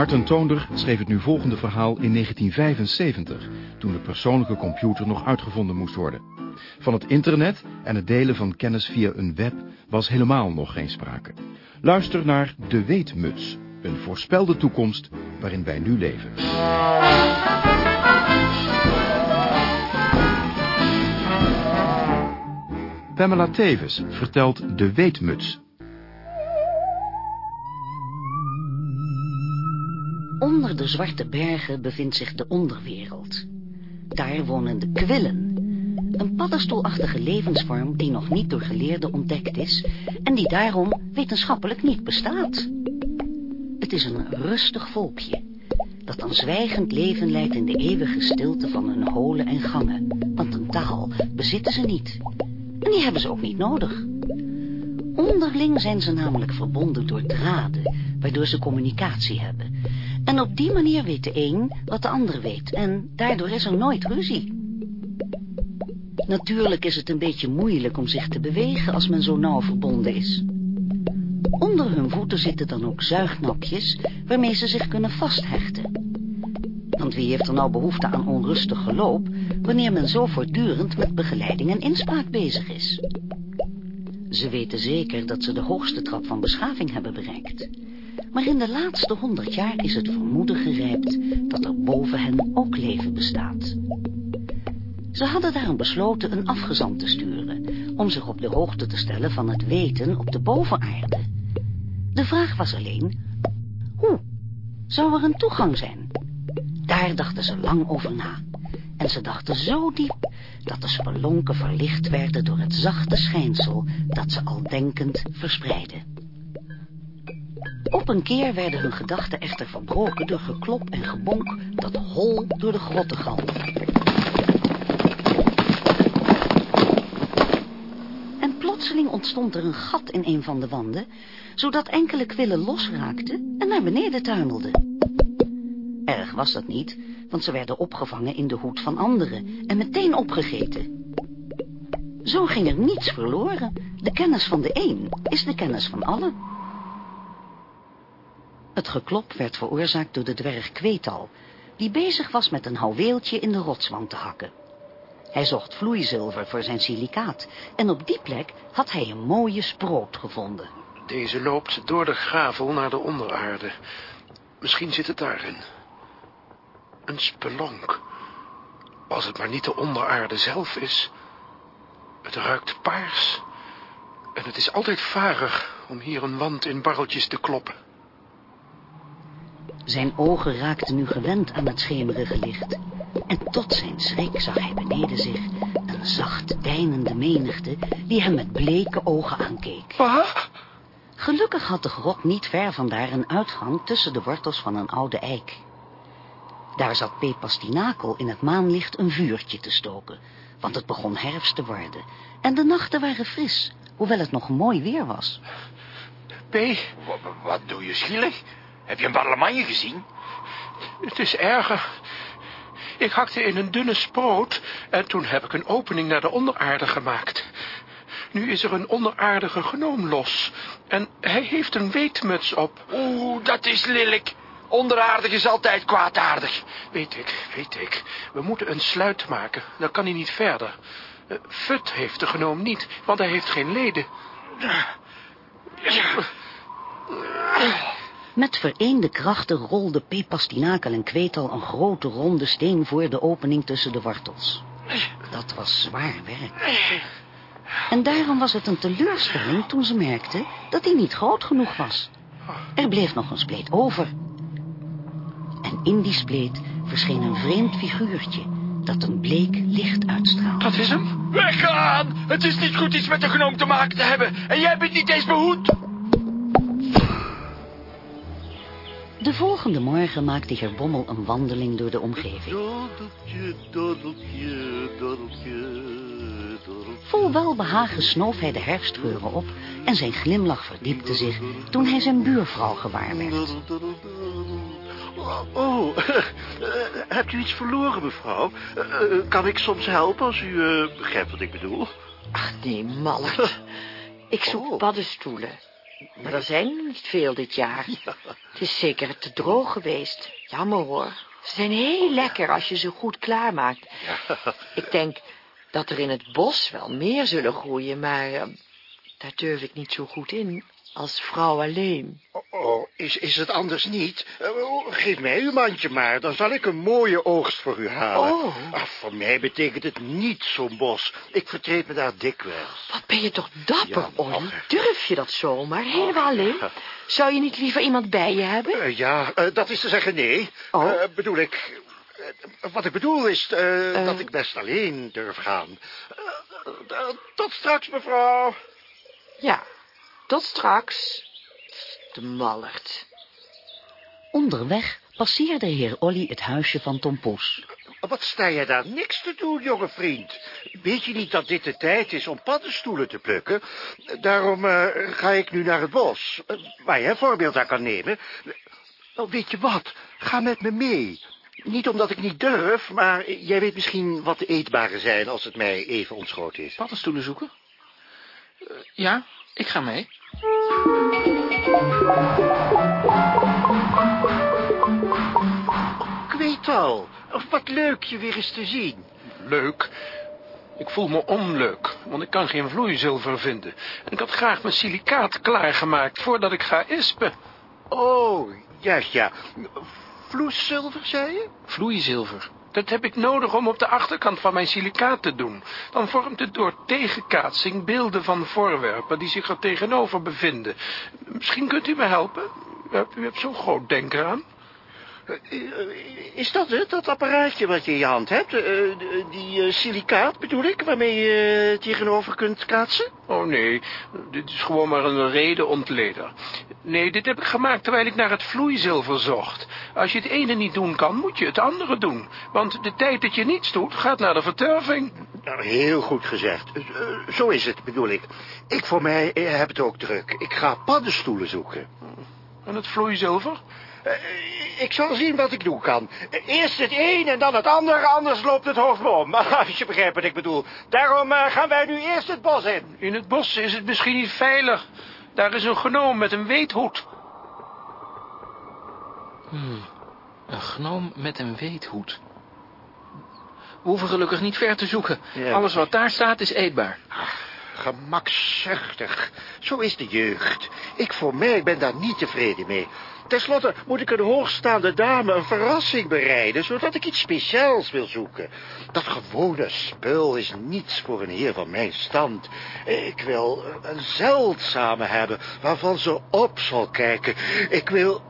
Martin Toonder schreef het nu volgende verhaal in 1975, toen de persoonlijke computer nog uitgevonden moest worden. Van het internet en het delen van kennis via een web was helemaal nog geen sprake. Luister naar De Weetmuts, een voorspelde toekomst waarin wij nu leven. Pamela Teves vertelt De Weetmuts. Onder de zwarte bergen bevindt zich de onderwereld. Daar wonen de kwillen. Een paddenstoelachtige levensvorm die nog niet door geleerden ontdekt is... en die daarom wetenschappelijk niet bestaat. Het is een rustig volkje... dat een zwijgend leven leidt in de eeuwige stilte van hun holen en gangen. Want een taal bezitten ze niet. En die hebben ze ook niet nodig. Onderling zijn ze namelijk verbonden door draden... waardoor ze communicatie hebben... En op die manier weet de een wat de ander weet. En daardoor is er nooit ruzie. Natuurlijk is het een beetje moeilijk om zich te bewegen als men zo nauw verbonden is. Onder hun voeten zitten dan ook zuignapjes waarmee ze zich kunnen vasthechten. Want wie heeft er nou behoefte aan onrustig geloop wanneer men zo voortdurend met begeleiding en inspraak bezig is? Ze weten zeker dat ze de hoogste trap van beschaving hebben bereikt. Maar in de laatste honderd jaar is het vermoeden gerijpt dat er boven hen ook leven bestaat. Ze hadden daarom besloten een afgezant te sturen, om zich op de hoogte te stellen van het weten op de bovenaarde. De vraag was alleen, hoe zou er een toegang zijn? Daar dachten ze lang over na. En ze dachten zo diep dat de spelonken verlicht werden door het zachte schijnsel dat ze al denkend verspreidden. Op een keer werden hun gedachten echter verbroken door geklop en gebonk dat hol door de grotten galmde. En plotseling ontstond er een gat in een van de wanden, zodat enkele kwillen losraakten en naar beneden tuimelden. Erg was dat niet, want ze werden opgevangen in de hoed van anderen en meteen opgegeten. Zo ging er niets verloren. De kennis van de een is de kennis van allen. Het geklop werd veroorzaakt door de dwerg Kweetal, die bezig was met een houweeltje in de rotswand te hakken. Hij zocht vloeizilver voor zijn silicaat en op die plek had hij een mooie sproot gevonden. Deze loopt door de gravel naar de onderaarde. Misschien zit het daarin. Een spelonk. Als het maar niet de onderaarde zelf is. Het ruikt paars. En het is altijd varig om hier een wand in barreltjes te kloppen. Zijn ogen raakten nu gewend aan het schemerige licht. En tot zijn schrik zag hij beneden zich een zacht deinende menigte die hem met bleke ogen aankeek. Pa? Gelukkig had de grot niet ver vandaar een uitgang tussen de wortels van een oude eik. Daar zat P. Pastinakel in het maanlicht een vuurtje te stoken, want het begon herfst te worden. En de nachten waren fris, hoewel het nog mooi weer was. P, Wat, wat doe je schielig? Heb je een parlemanje gezien? het is erger. Ik hakte in een dunne sproot en toen heb ik een opening naar de onderaarde gemaakt. Nu is er een onderaardige genoom los en hij heeft een weetmuts op. Oeh, dat is lelijk. Onderaardig is altijd kwaadaardig. Weet ik, weet ik. We moeten een sluit maken, dan kan hij niet verder. Eh, Fut heeft de genoom niet, want hij heeft geen leden. Met vereende krachten rolde P. Pastinakel en Kweetal een grote ronde steen voor de opening tussen de wortels. Dat was zwaar werk. En daarom was het een teleurstelling toen ze merkten dat hij niet groot genoeg was. Er bleef nog een spleet over. En in die spleet verscheen een vreemd figuurtje dat een bleek licht uitstraalde. Dat is hem. Weggaan! Het is niet goed iets met de genoom te maken te hebben. En jij bent niet eens behoed. De volgende morgen maakte heer Bommel een wandeling door de omgeving. Doddeltje, doddeltje. Vol welbehagen snoof hij de herfstgeuren op en zijn glimlach verdiepte zich toen hij zijn buurvrouw gewaar werd. Doddel. Oh, hebt u iets verloren, mevrouw? Eh, eh, kan ik soms helpen als u eh, begrijpt wat ik bedoel? Ach nee, mallert. Ik zoek Oh. paddenstoelen. Maar er zijn er niet veel dit jaar. Het is zeker te droog geweest. Jammer hoor. Ze zijn heel lekker als je ze goed klaarmaakt. Ik denk dat er in het bos wel meer zullen groeien, maar eh, daar durf ik niet zo goed in als vrouw alleen. Oh, is, is het anders niet? Eh, geef mij uw mandje maar, dan zal ik een mooie oogst voor u halen. Oh. Ach, voor mij betekent het niet zo'n bos. Ik vertreed me daar dikwijls. Wat ben je toch dapper, Ja. Durf je dat zomaar, helemaal alleen? Zou je niet liever iemand bij je hebben? Eh, ja, eh, dat is te zeggen nee. Oh. Bedoel ik... wat ik bedoel is dat ik best alleen durf gaan. Tot straks, mevrouw. Ja, tot straks. De mallert. Onderweg passeerde heer Olly het huisje van Tom Poes. Wat sta jij daar niks te doen, jonge vriend? Weet je niet dat dit de tijd is om paddenstoelen te plukken? Daarom eh, ga ik nu naar het bos, eh, waar je een voorbeeld aan kan nemen. Nou, weet je wat? Ga met me mee. Niet omdat ik niet durf, maar jij weet misschien wat de eetbare zijn als het mij even ontschoten is. Paddenstoelen zoeken? Eh, ja, ik ga mee. Ik weet al. Of wat leuk je weer eens te zien. Leuk. Ik voel me onleuk, want ik kan geen vloeizilver vinden. En ik had graag mijn silicaat klaargemaakt voordat ik ga ispen. Oh, juist ja. Vloeiszilver, zei je? Vloeizilver. Dat heb ik nodig om op de achterkant van mijn silicaat te doen. Dan vormt het door tegenkaatsing beelden van voorwerpen die zich er tegenover bevinden. Misschien kunt u me helpen? U hebt, zo'n groot denker aan. Eh, Is dat het, dat apparaatje wat je in je hand hebt? Eh, eh, die silicaat bedoel ik, waarmee je tegenover kunt kaatsen? Oh nee, dit is gewoon maar een reden ontleder. Nee, dit heb ik gemaakt terwijl ik naar het vloeizilver zocht. Als je het ene niet doen kan, moet je het andere doen. Want de tijd dat je niets doet, gaat naar de verturving. Nou, heel goed gezegd. Eh, zo is het, bedoel ik. Ik voor mij eh, heb het ook druk. Ik ga paddenstoelen zoeken. En het vloeizilver? Eh, ik zal zien wat ik doen kan. Eerst het een en dan het ander, anders loopt het hoofd om. Als je begrijpt wat ik bedoel. Daarom gaan wij nu eerst het bos in. In het bos is het misschien niet veilig. Daar is een gnoom met een weethoed. Hmm, een gnoom met een weethoed. We hoeven gelukkig niet ver te zoeken. Ja. Alles wat daar staat is eetbaar. Gemakzuchtig. Zo is de jeugd. Ik voor mij ben daar niet tevreden mee. Ten slotte moet ik een hoogstaande dame een verrassing bereiden... zodat ik iets speciaals wil zoeken. Dat gewone spul is niets voor een heer van mijn stand. Ik wil een zeldzame hebben waarvan ze op zal kijken. Ik wil...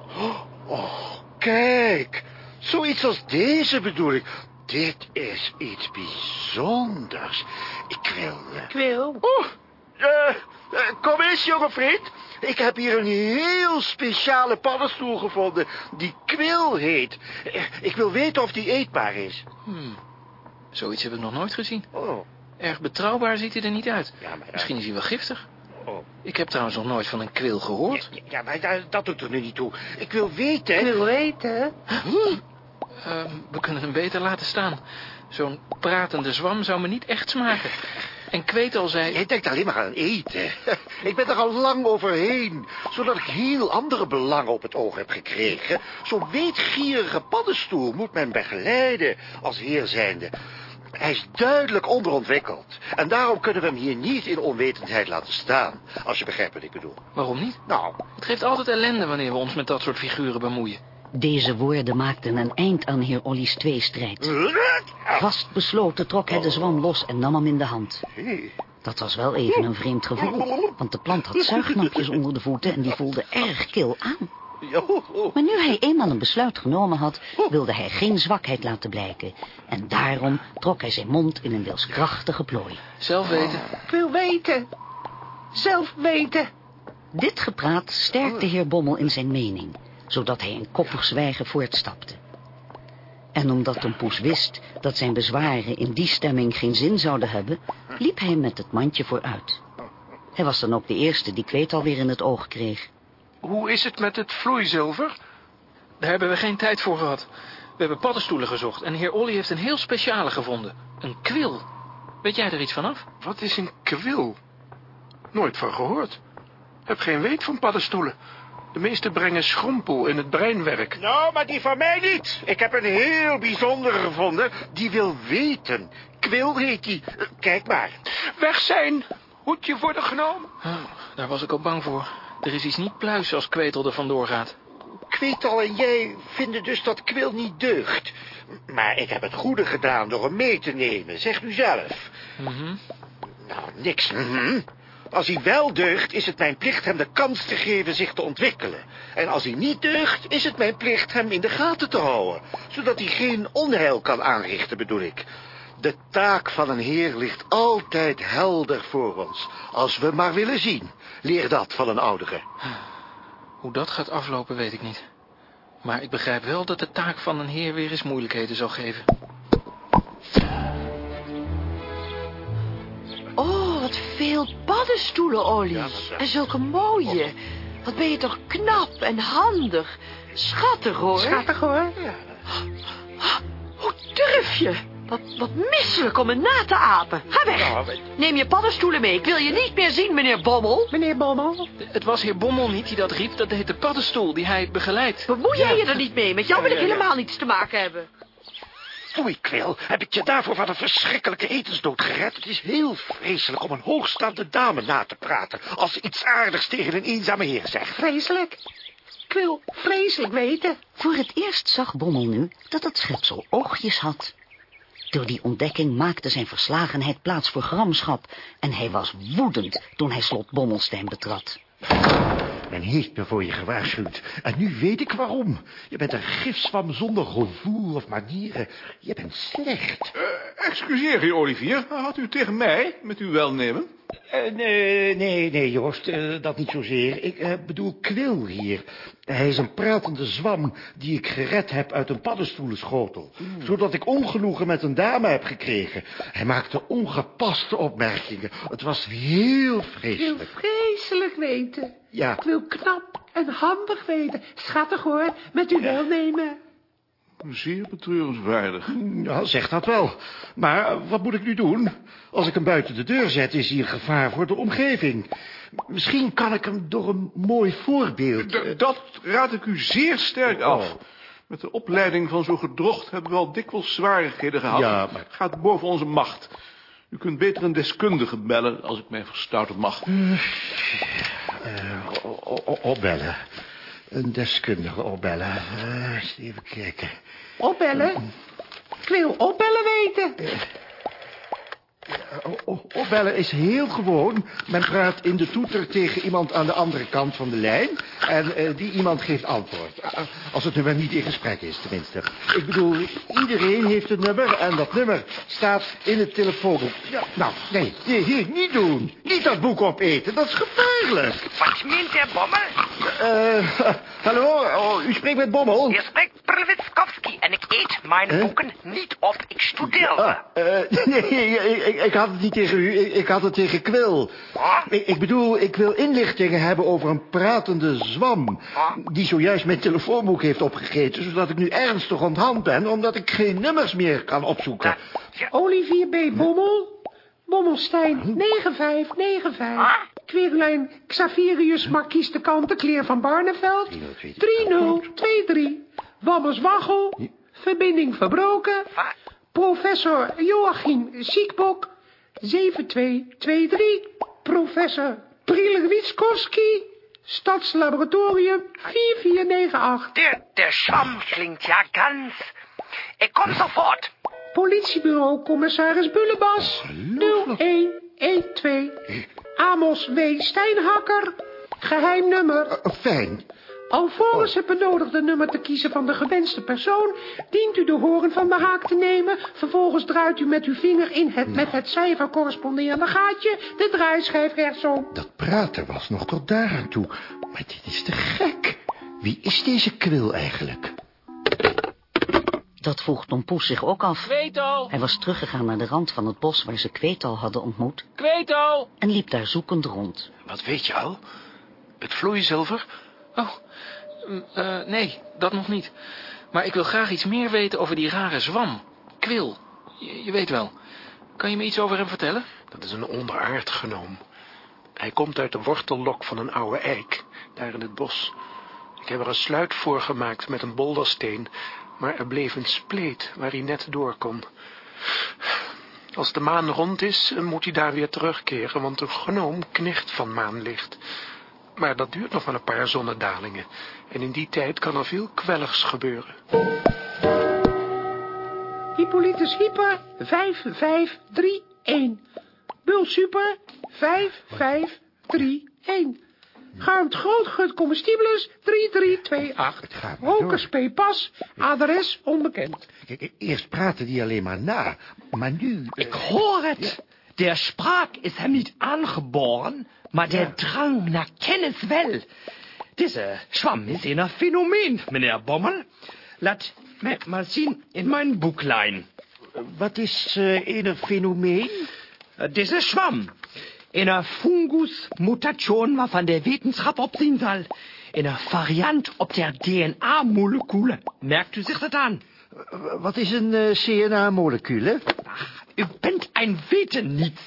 Oh, kijk. Zoiets als deze bedoel ik. Dit is iets bijzonders. Ik wil... eh, Ik wil. Oh, eh, eh, kom eens, jonge vriend. Ik heb hier een heel speciale paddenstoel gevonden, die kwil heet. Eh, Ik wil weten of die eetbaar is. Hmm, zoiets heb ik nog nooit gezien. Oh, Erg betrouwbaar ziet hij er niet uit. ja, maar... Misschien is hij wel giftig. Oh. Ik heb trouwens nog nooit van een kwil gehoord. Ja, ja, maar dat, dat doet er nu niet toe. Ik wil weten... wil weten. Ehm, we kunnen hem beter laten staan. Zo'n pratende zwam zou me niet echt smaken. En Kwetel zei... Jij denkt alleen maar aan eten. Ik ben er al lang overheen. Zodat ik heel andere belangen op het oog heb gekregen. Zo'n weetgierige paddenstoel moet men begeleiden als heer zijnde. Hij is duidelijk onderontwikkeld. En daarom kunnen we hem hier niet in onwetendheid laten staan. Als je begrijpt wat ik bedoel. Waarom niet? Nou, Het geeft altijd ellende wanneer we ons met dat soort figuren bemoeien. Deze woorden maakten een eind aan heer Olly's tweestrijd. Vastbesloten trok hij de zwam los en nam hem in de hand. Dat was wel even een vreemd gevoel, want de plant had zuignapjes onder de voeten en die voelde erg kil aan. Maar nu hij eenmaal een besluit genomen had, wilde hij geen zwakheid laten blijken. En daarom trok hij zijn mond in een wilskrachtige plooi. Zelf weten. Ik wil weten. Zelf weten. Dit gepraat sterkte heer Bommel in zijn mening, zodat hij in koppig zwijgen voortstapte. En omdat Tom Poes wist dat zijn bezwaren in die stemming geen zin zouden hebben, liep hij met het mandje vooruit. Hij was dan ook de eerste die Kweet alweer in het oog kreeg. Hoe is het met het vloeizilver? Daar hebben we geen tijd voor gehad. We hebben paddenstoelen gezocht en heer Olly heeft een heel speciale gevonden. Een kwil. Weet jij er iets van af? Wat is een kwil? Nooit van gehoord. heb geen weet van paddenstoelen. De meeste brengen schrompel in het breinwerk. Nou, maar die van mij niet. Ik heb een heel bijzondere gevonden. Die wil weten. Kwil heet die. Eh, Kijk maar. Weg zijn! Hoedje voor de gnoom. Oh, daar was ik al bang voor. Er is iets niet pluis als Kwetel er vandoor gaat. Kweetal en jij vinden dus dat kwil niet deugt. Maar ik heb het goede gedaan door hem mee te nemen. Zeg nu zelf. Mhm. Nou, niks. mhm. Als hij wel deugt, is het mijn plicht hem de kans te geven zich te ontwikkelen. En als hij niet deugt, is het mijn plicht hem in de gaten te houden. Zodat hij geen onheil kan aanrichten, bedoel ik. De taak van een heer ligt altijd helder voor ons. Als we maar willen zien. Leer dat van een oudere. Hoe dat gaat aflopen, weet ik niet. Maar ik begrijp wel dat de taak van een heer weer eens moeilijkheden zal geven. Oh, wat veel paddenstoelen, Olly. Ja, dat en zulke mooie. Wat ben je toch knap en handig. Schattig, hoor. Schattig hoor. Hoe durf je? Wat, wat misselijk om me na te apen. Ga weg. Nou, Neem je paddenstoelen mee. Ik wil je niet meer zien, meneer Bommel. Meneer Bommel? Het was heer Bommel niet die dat riep, dat heet de paddenstoel die hij begeleidt. Bemoei jij je er niet mee? Met jou wil ik helemaal niets te maken hebben. Kwil. Heb ik je daarvoor van een verschrikkelijke etensdood gered? Het is heel vreselijk om een hoogstaande dame na te praten... als ze iets aardigs tegen een eenzame heer zegt. Vreselijk. Ik vreselijk weten. Voor het eerst zag Bommel nu dat het schepsel oogjes had. Door die ontdekking maakte zijn verslagenheid plaats voor gramschap... en hij was woedend toen hij slot Bommelsteen betrad. Men heeft me voor je gewaarschuwd. En nu weet ik waarom. Je bent een gifswam zonder gevoel of manieren. Je bent slecht. Excuseer, heer Olivier. Had u tegen mij, met uw welnemen? Eh, nee, nee, nee, Joost, eh, dat niet zozeer. Ik eh, bedoel Kwil hier. Hij is een pratende zwam die ik gered heb uit een paddenstoelenschotel. Zodat ik ongenoegen met een dame heb gekregen. Hij maakte ongepaste opmerkingen. Het was heel vreselijk. vreselijk weten. Ja, Ik wil knap en handig weten. Schattig hoor, met uw welnemen. Zeer betreurenswaardig. ja, zeg dat wel. Maar eh, wat moet ik nu doen? Als ik hem buiten de deur zet, is hier gevaar voor de omgeving. Misschien kan ik hem door een mooi voorbeeld... D- dat raad ik u zeer sterk af. Oh. Met de opleiding van zo'n gedrocht hebben we al dikwijls zwaarigheden gehad. Ja, maar- Het gaat boven onze macht. U kunt beter een deskundige bellen, als ik mij verstouten mag. Eh, o- o- opbellen. Een deskundige opbellen. Eh, eens even kijken. Opbellen. Ik wil opbellen weten. O- o- opbellen is heel gewoon. Men praat in de toeter tegen iemand aan de andere kant van de lijn. En eh, die iemand geeft antwoord. Eh, Als het nummer niet in gesprek is, tenminste. Ik bedoel, iedereen heeft een nummer. En dat nummer staat in het telefoonboek. Ja, nou, nee, nee, hier, niet doen. Niet dat boek opeten. Dat is gevaarlijk. Wat meent der Bommel? Eh, hallo, oh, u spreekt met Bommel. Hier spreekt Prlewitskowski en ik eet mijn Huh? boeken niet op. Ik studeer. Ah, eh, nee, ik, ik, ik had het niet tegen u, ik, ik had het tegen. Ah. Ik, ik bedoel, ik wil inlichtingen hebben over een pratende zwam... Die zojuist mijn telefoonboek heeft opgegeten... zodat ik nu ernstig onthand ben... omdat ik geen nummers meer kan opzoeken. Ja. Olivier B. Bommel. Bommelstein 9595. Ah. Querulijn Xaverius Markies de Kantenkleer van Barneveld. 3023. Wammerswaggel. Verbinding verbroken. Wat? Professor Joachim Siekbok. 7223. Professor Prilewitskowski. Stadslaboratorium 4498. Der, der Schwamm klingt ja ganz. Ik kom sofort. Politiebureau commissaris Bullebas 0112 Amos W. Steinhakker Geheim nummer Eh, fijn. Alvorens het benodigde nummer te kiezen van de gewenste persoon dient u de horen van de haak te nemen vervolgens draait u met uw vinger in het met het cijfer corresponderende gaatje de draaischijf rechtsom Dat praten was nog tot daar aan toe. Maar dit is te gek. Wie is deze Kwil eigenlijk? Dat vroeg Tom Poes zich ook af. Kwetel! Hij was teruggegaan naar de rand van het bos waar ze Kweetal hadden ontmoet... Kwetel! en liep daar zoekend rond. Wat weet je al? Het vloeizilver? Oh, eh, nee, dat nog niet. Maar ik wil graag iets meer weten over die rare zwam. Kwil, je, je weet wel. Kan je me iets over hem vertellen? Dat is een onderaard genoom. Hij komt uit de wortellok van een oude eik, daar in het bos. Ik heb er een sluit voor gemaakt met een boldersteen, maar er bleef een spleet waar hij net door kon. Als de maan rond is, moet hij daar weer terugkeren, want een gnoom knicht van maanlicht. Maar dat duurt nog wel een paar zonnedalingen. En in die tijd kan er veel kwelligs gebeuren. Hippolytus Hyper 5531. Bul Super 5531. Garmt Grootgut Comestibles 3328. Rokers P. Pas, adres onbekend. Kijk, eerst praatte die alleen maar na, maar nu... Ik hoor het. Der Spraak is hem niet aangeboren, maar der Drang naar kennis wel. Deze Schwamm is een fenomeen, meneer Bommel. Laat mij maar zien in mijn boeklein. Wat is uh, een fenomeen? Deze Schwamm. Een fungus-mutation waarvan de wetenschap opzien zal. Een variant op der DNA-moleculen. Merkt u zich dat aan? Wat is een uh, CNA-molecule? Ach, u bent een weten niet.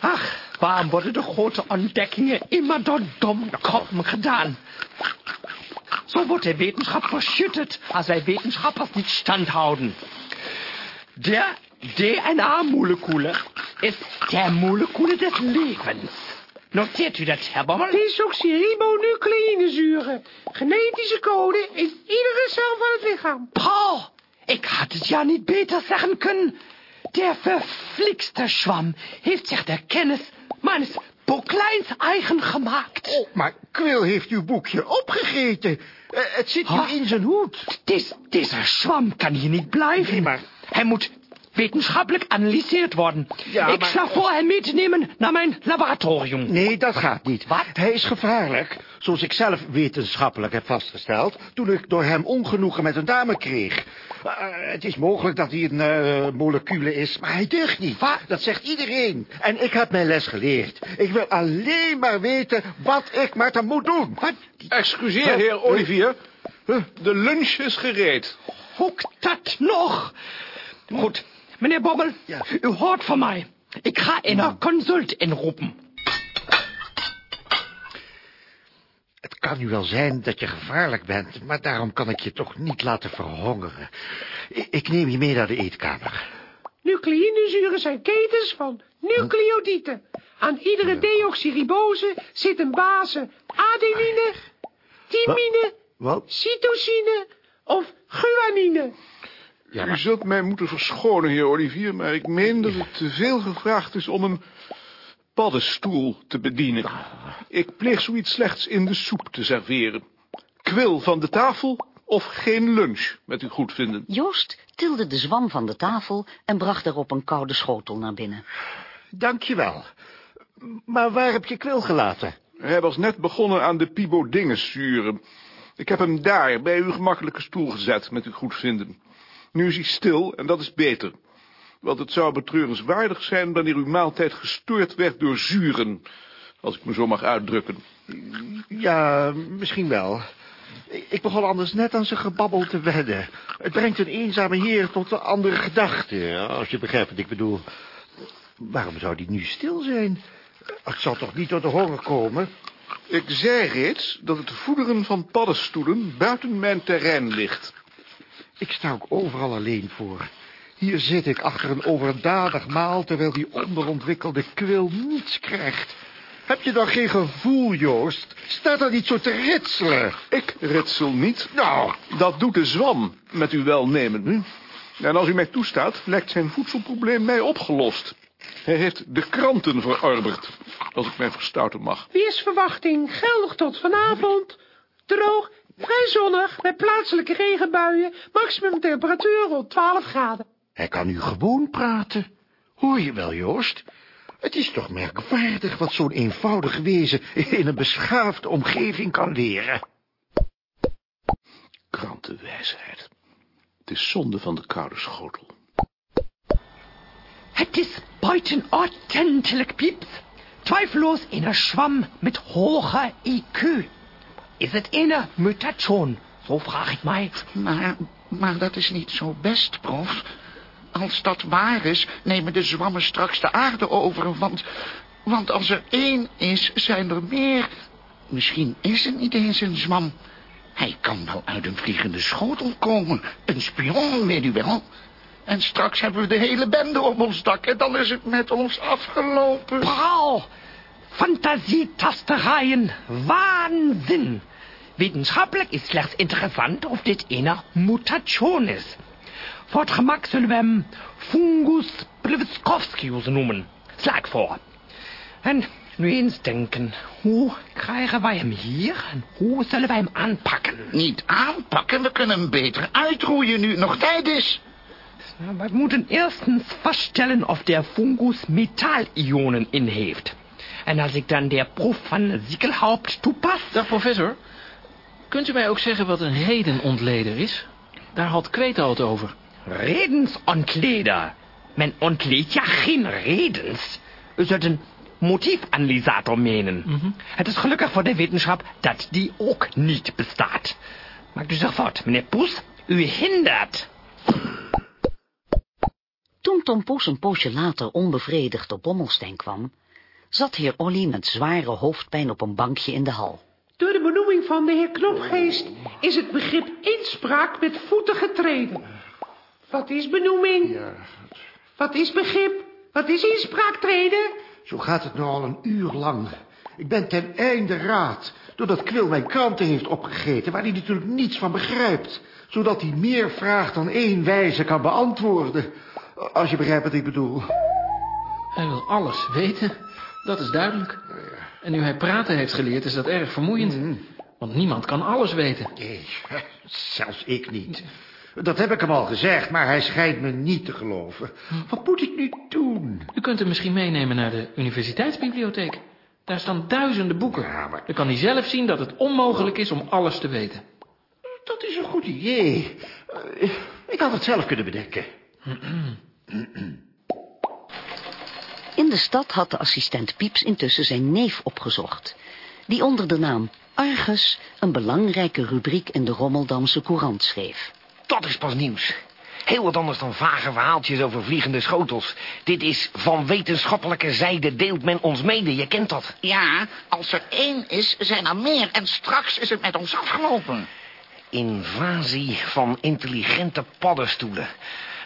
Ach, waarom worden de grote ontdekkingen immer door domkoppen gedaan? Zo wordt de wetenschap verschüttet, als wij wetenschappers niet standhouden. Der DNA-molecule is der Molekule des Levens. Noteert u dat, Herr Bommel? Desoxyribonucleïnezuren. Genetische code in iedere cel van het lichaam. Paul, ik had het ja niet beter zeggen kunnen. Der verflixte Schwamm heeft zich de kennis meines Boekleins eigen gemaakt. Oh, maar Kwil heeft uw boekje opgegeten. Uh, het zit nu in zijn hoed. Des, deze Schwamm kan hier niet blijven. Nee, maar- Hij moet wetenschappelijk analyseerd worden. Ja, ik maar- sla voor hem mee te nemen naar mijn laboratorium. Nee, dat gaat niet. Wat? Hij is gevaarlijk, zoals ik zelf wetenschappelijk heb vastgesteld... toen ik door hem ongenoegen met een dame kreeg. Uh, het is mogelijk dat hij een uh, molecule is, maar hij deugt niet. Wat? Dat zegt iedereen. En ik heb mijn les geleerd. Ik wil alleen maar weten wat ik met hem moet doen. Wat? Excuseer, heer Olivier. De lunch is gereed. Ook dat nog. Goed, meneer Bommel, Ja. u hoort van mij. Ik ga een consult inroepen. Het kan nu wel zijn dat je gevaarlijk bent, maar daarom kan ik je toch niet laten verhongeren. Ik, neem je mee naar de eetkamer. Nucleïnezuren zijn ketens van nucleodieten. Aan iedere deoxyribose zit een base adenine, thymine, Wat? cytosine of guanine. Ja, U zult mij moeten verschonen, heer Olivier, maar ik meen dat het te veel gevraagd is om een paddenstoel te bedienen. Ik pleeg zoiets slechts in de soep te serveren. Kwil van de tafel of geen lunch, met uw goedvinden. Joost tilde de zwam van de tafel en bracht erop een koude schotel naar binnen. dank je wel. Maar waar heb je kwil gelaten? Hij was net begonnen aan de pibodingenzuren. Ik heb hem daar bij uw gemakkelijke stoel gezet, met uw goedvinden. Nu is hij stil en dat is beter. Want het zou betreurenswaardig zijn wanneer uw maaltijd gestoord werd door zuren, als ik me zo mag uitdrukken. Ja, misschien wel. Ik begon anders net aan zijn gebabbel te wedden. Het brengt een eenzame heer tot een andere gedachte, als je begrijpt wat ik bedoel. Waarom zou die nu stil zijn? Het zal toch niet door de honger komen? Ik zei reeds dat het voederen van paddenstoelen buiten mijn terrein ligt. Ik sta ook overal alleen voor. Hier zit ik achter een overdadig maal... terwijl die onderontwikkelde kwil niets krijgt. Heb je dan geen gevoel, Joost? Sta dan niet zo te ritselen. Ik ritsel niet. Nou, Dat doet de zwam, met uw welnemen. Hm? En als u mij toestaat, lijkt zijn voedselprobleem mij opgelost. Hij heeft de kranten verorberd, als ik mij verstouten mag. Weersverwachting geldig tot vanavond. Droog, vrij zonnig, met plaatselijke regenbuien. Maximum temperatuur rond 12 graden. hij kan nu gewoon praten. Hoor je wel, Joost? Het is toch merkwaardig wat zo'n eenvoudig wezen... in een beschaafde omgeving kan leren. Krantenwijsheid. Het is zonde van de koude schotel. Het is buitenordentlich pieps. Zweifellos een Schwamm mit hoger IQ. Is het een mutation? Zo vraag ik mij. Maar, maar dat is niet zo best, prof. Als dat waar is, nemen de zwammen straks de aarde over, want Want als er één is, zijn er meer. Misschien is het niet eens een zwam. Hij kan wel uit een vliegende schotel komen. Een spion, weet u wel. En straks hebben we de hele bende op ons dak... en dan is het met ons afgelopen. Paul! Fantasietastereien. Waanzin. Wetenschappelijk is slechts interessant of dit een mutation is. Voor het gemak zullen we hem Fungus Blivskovskius noemen. Sla ik voor. En nu eens denken, hoe krijgen wij hem hier en hoe zullen wij hem aanpakken? Niet aanpakken, we kunnen hem beter uitroeien nu het nog tijd is. Nou, we moeten eerstens vaststellen of der fungus metaalionen in heeft. En als ik dan de proef van Ziekelhaupt toepas... Dag, professor. Kunt u mij ook zeggen wat een redenontleder is? Daar had Kweta het over. Redensontleder. Men ontleedt ja geen redens. U zult een motiefanalysator menen. Het is gelukkig voor de wetenschap dat die ook niet bestaat. Maakt u zich voort, meneer Poes. U hindert. Toen Tom Poes een poosje later onbevredigd op Bommelstein kwam, zat heer Olly met zware hoofdpijn op een bankje in de hal. Door de benoeming van de heer Knopgeest is het begrip inspraak met voeten getreden. Wat is benoeming? Wat is begrip? Wat is inspraak treden? Zo gaat het nu al een uur lang. Ik ben ten einde raad, doordat Kwil mijn kranten heeft opgegeten... waar hij natuurlijk niets van begrijpt. Zodat hij meer vraagt dan één wijze kan beantwoorden. Als je begrijpt wat ik bedoel. Hij wil alles weten. Dat is duidelijk. En nu hij praten heeft geleerd, is dat erg vermoeiend. Want niemand kan alles weten. Nee, zelfs ik niet. Dat heb ik hem al gezegd, maar hij schijnt me niet te geloven. Wat moet ik nu doen? U kunt hem misschien meenemen naar de universiteitsbibliotheek. Daar staan duizenden boeken. Dan kan hij zelf zien dat het onmogelijk is om alles te weten. Dat is een goed idee. Eh, Ik had het zelf kunnen bedenken. In de stad had de assistent Pieps intussen zijn neef opgezocht, die onder de naam Argus een belangrijke rubriek in de Rommeldamse Courant schreef. Dat is pas nieuws. Heel wat anders dan vage verhaaltjes over vliegende schotels. Dit is van wetenschappelijke zijde deelt men ons mede, je kent dat. Ja, als er één is, zijn er meer. En straks is het met ons afgelopen. Invasie van intelligente paddenstoelen.